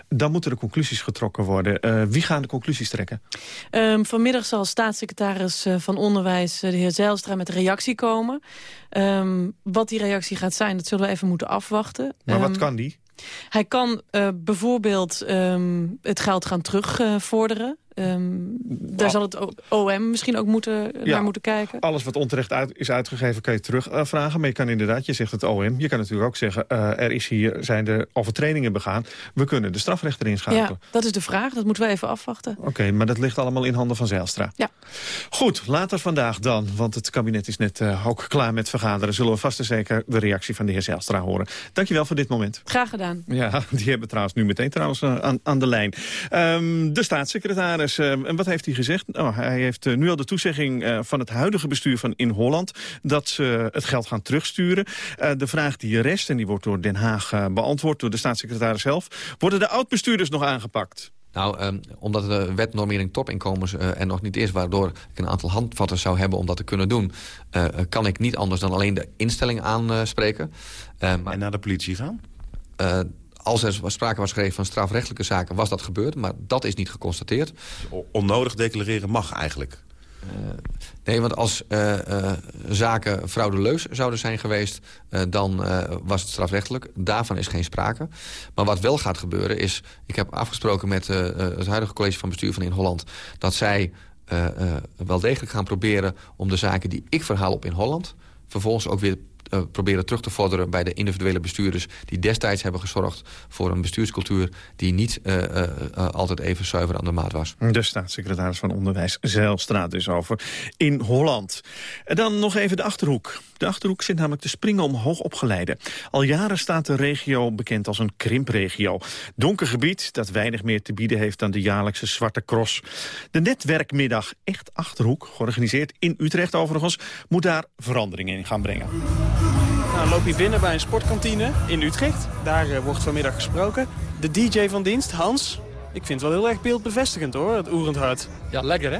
Dan moeten de conclusies getrokken worden. Eh, wie gaan de conclusies trekken? Ehm, vanmiddag zal staatssecretaris eh, van Onderwijs, eh, de heer Zijlstra, met een reactie komen. Ehm, wat die reactie gaat zijn, dat zullen we even moeten afwachten. Maar wat Ehm, kan die? Hij kan uh, bijvoorbeeld um, het geld gaan terugvorderen. Um, daar zal het OM misschien ook moeten, ja, naar moeten kijken. Alles wat onterecht uit, is uitgegeven kan je terugvragen. Uh, maar je kan inderdaad, je zegt het OM... je kan natuurlijk ook zeggen, uh, er is hier, zijn er overtredingen begaan. We kunnen de strafrechter inschakelen. Ja, dat is de vraag. Dat moeten we even afwachten. Oké, okay, maar dat ligt allemaal in handen van Zijlstra. Ja. Goed, later vandaag dan. Want het kabinet is net uh, ook klaar met vergaderen. Zullen we vast en zeker de reactie van de heer Zijlstra horen. Dankjewel voor dit moment. Graag gedaan. Ja, die hebben trouwens nu meteen trouwens aan, aan de lijn. Um, de staatssecretaris, um, en wat heeft hij gezegd? Oh, hij heeft uh, nu al de toezegging uh, van het huidige bestuur van In Holland... dat ze het geld gaan terugsturen. Uh, de vraag die rest, en die wordt door Den Haag beantwoord... door de staatssecretaris zelf... worden de oud-bestuurders nog aangepakt? Nou, um, omdat de wet normering topinkomens uh, er nog niet is... waardoor ik een aantal handvatten zou hebben om dat te kunnen doen... Uh, kan ik niet anders dan alleen de instelling aanspreken. Uh, maar, en naar de politie gaan? Als er sprake was geweest van strafrechtelijke zaken, was dat gebeurd. Maar dat is niet geconstateerd. Onnodig declareren mag eigenlijk? Uh, nee, want als uh, uh, zaken fraudeleus zouden zijn geweest... dan was het strafrechtelijk. Daarvan is geen sprake. Maar wat wel gaat gebeuren is... ik heb afgesproken met het huidige college van bestuur van in Holland... dat zij wel degelijk gaan proberen om de zaken die ik verhaal op in Holland... vervolgens ook weer uh, proberen terug te vorderen bij de individuele bestuurders... die destijds hebben gezorgd voor een bestuurscultuur... die niet uh, uh, altijd even zuiver aan de maat was. De staatssecretaris van Onderwijs Zeilstraat dus over in Holland. En dan nog even de Achterhoek. De Achterhoek zit namelijk te springen om hoogopgeleiden. Al jaren staat de regio bekend als een krimpregio. Donker gebied dat weinig meer te bieden heeft dan de jaarlijkse Zwarte Cross. De netwerkmiddag Echt Achterhoek, georganiseerd in Utrecht overigens... moet daar veranderingen in gaan brengen. Nou, loop je binnen bij een sportkantine in Utrecht. Daar uh, wordt vanmiddag gesproken. De DJ van dienst, Hans, ik vind het wel heel erg beeldbevestigend hoor, het oerend hart. Ja, lekker hè?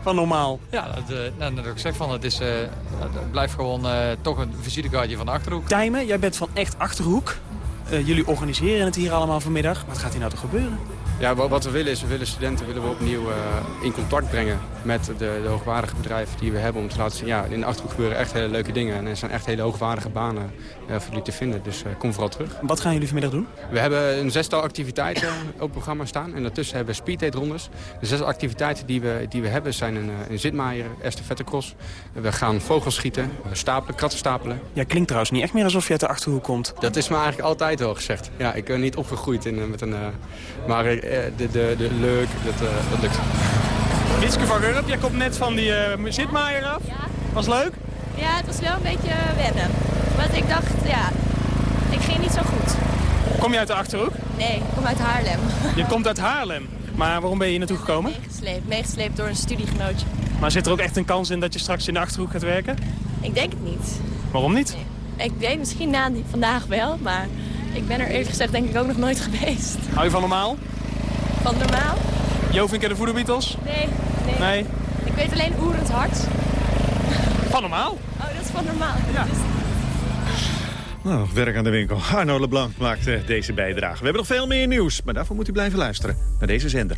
Van normaal. Ja, dat, uh, nou, dat ik zeg van, het, is, uh, het blijft gewoon uh, toch een visitekaartje van de Achterhoek. Tijmen, jij bent van echt Achterhoek. jullie organiseren het hier allemaal vanmiddag. Wat gaat hier nou toch gebeuren? Ja, wat we willen is, we willen studenten willen we opnieuw uh, in contact brengen met de, de, hoogwaardige bedrijven die we hebben. Om te laten zien, ja, in de Achterhoek gebeuren echt hele leuke dingen. En er zijn echt hele hoogwaardige banen uh, voor jullie te vinden. Dus uh, kom vooral terug. Wat gaan jullie vanmiddag doen? We hebben een zestal activiteiten op het programma staan. En daartussen hebben we speeddate rondes. De zes activiteiten die we, die we hebben zijn een, een zitmaaier, estafettecross. We gaan vogels schieten, stapelen, kratten stapelen. Ja, klinkt trouwens niet echt meer alsof je uit de Achterhoek komt. Dat is me eigenlijk altijd wel gezegd. Ja, ik ben niet opgegroeid in, met een... maar de, de, de leuk, dat, dat lukt. Witske van Rurp, jij komt net van die uh, zitmaaier af. Ja. Was leuk? Ja, het was wel een beetje wennen. Want ik dacht, ja, ik ging niet zo goed. Kom je uit de Achterhoek? Nee, ik kom uit Haarlem. Je komt uit Haarlem? Maar waarom ben je hier naartoe gekomen? Meegesleept, meegesleept door een studiegenootje. Maar zit er ook echt een kans in dat je straks in de Achterhoek gaat werken? Ik denk het niet. Waarom niet? Nee. Ik weet misschien na vandaag wel, maar ik ben er eerlijk gezegd denk ik ook nog nooit geweest. Hou je van normaal? Van normaal? Jovink en de Voeder Beatles? Nee, nee. Nee? Ik weet alleen Oerend Hart. Van normaal? Oh, dat is van normaal. Ja. Nou, werk aan de winkel. Arno Leblanc maakt uh, deze bijdrage. We hebben nog veel meer nieuws, maar daarvoor moet u blijven luisteren naar deze zender.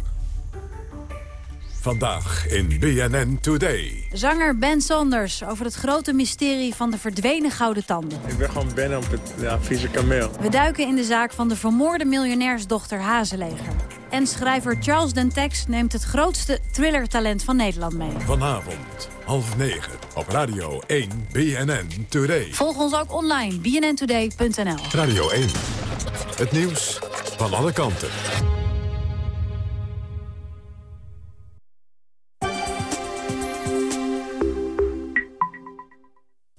Vandaag in BNN Today. Zanger Ben Sanders over het grote mysterie van de verdwenen gouden tanden. Ik ben gewoon Ben op het ja, vieze kameel. We duiken in de zaak van de vermoorde miljonairsdochter Hazeleger. En schrijver Charles Dentex neemt het grootste thrillertalent van Nederland mee. Vanavond, half negen, op Radio 1 BNN Today. Volg ons ook online, bnntoday.nl. Radio 1, het nieuws van alle kanten.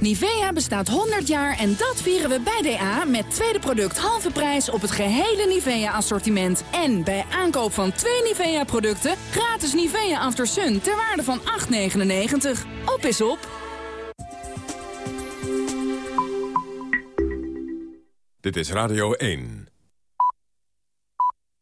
Nivea bestaat 100 jaar en dat vieren we bij DA met tweede product halve prijs op het gehele Nivea-assortiment. En bij aankoop van twee Nivea-producten gratis Nivea After Sun ter waarde van 8,99. Op is op! Dit is Radio 1.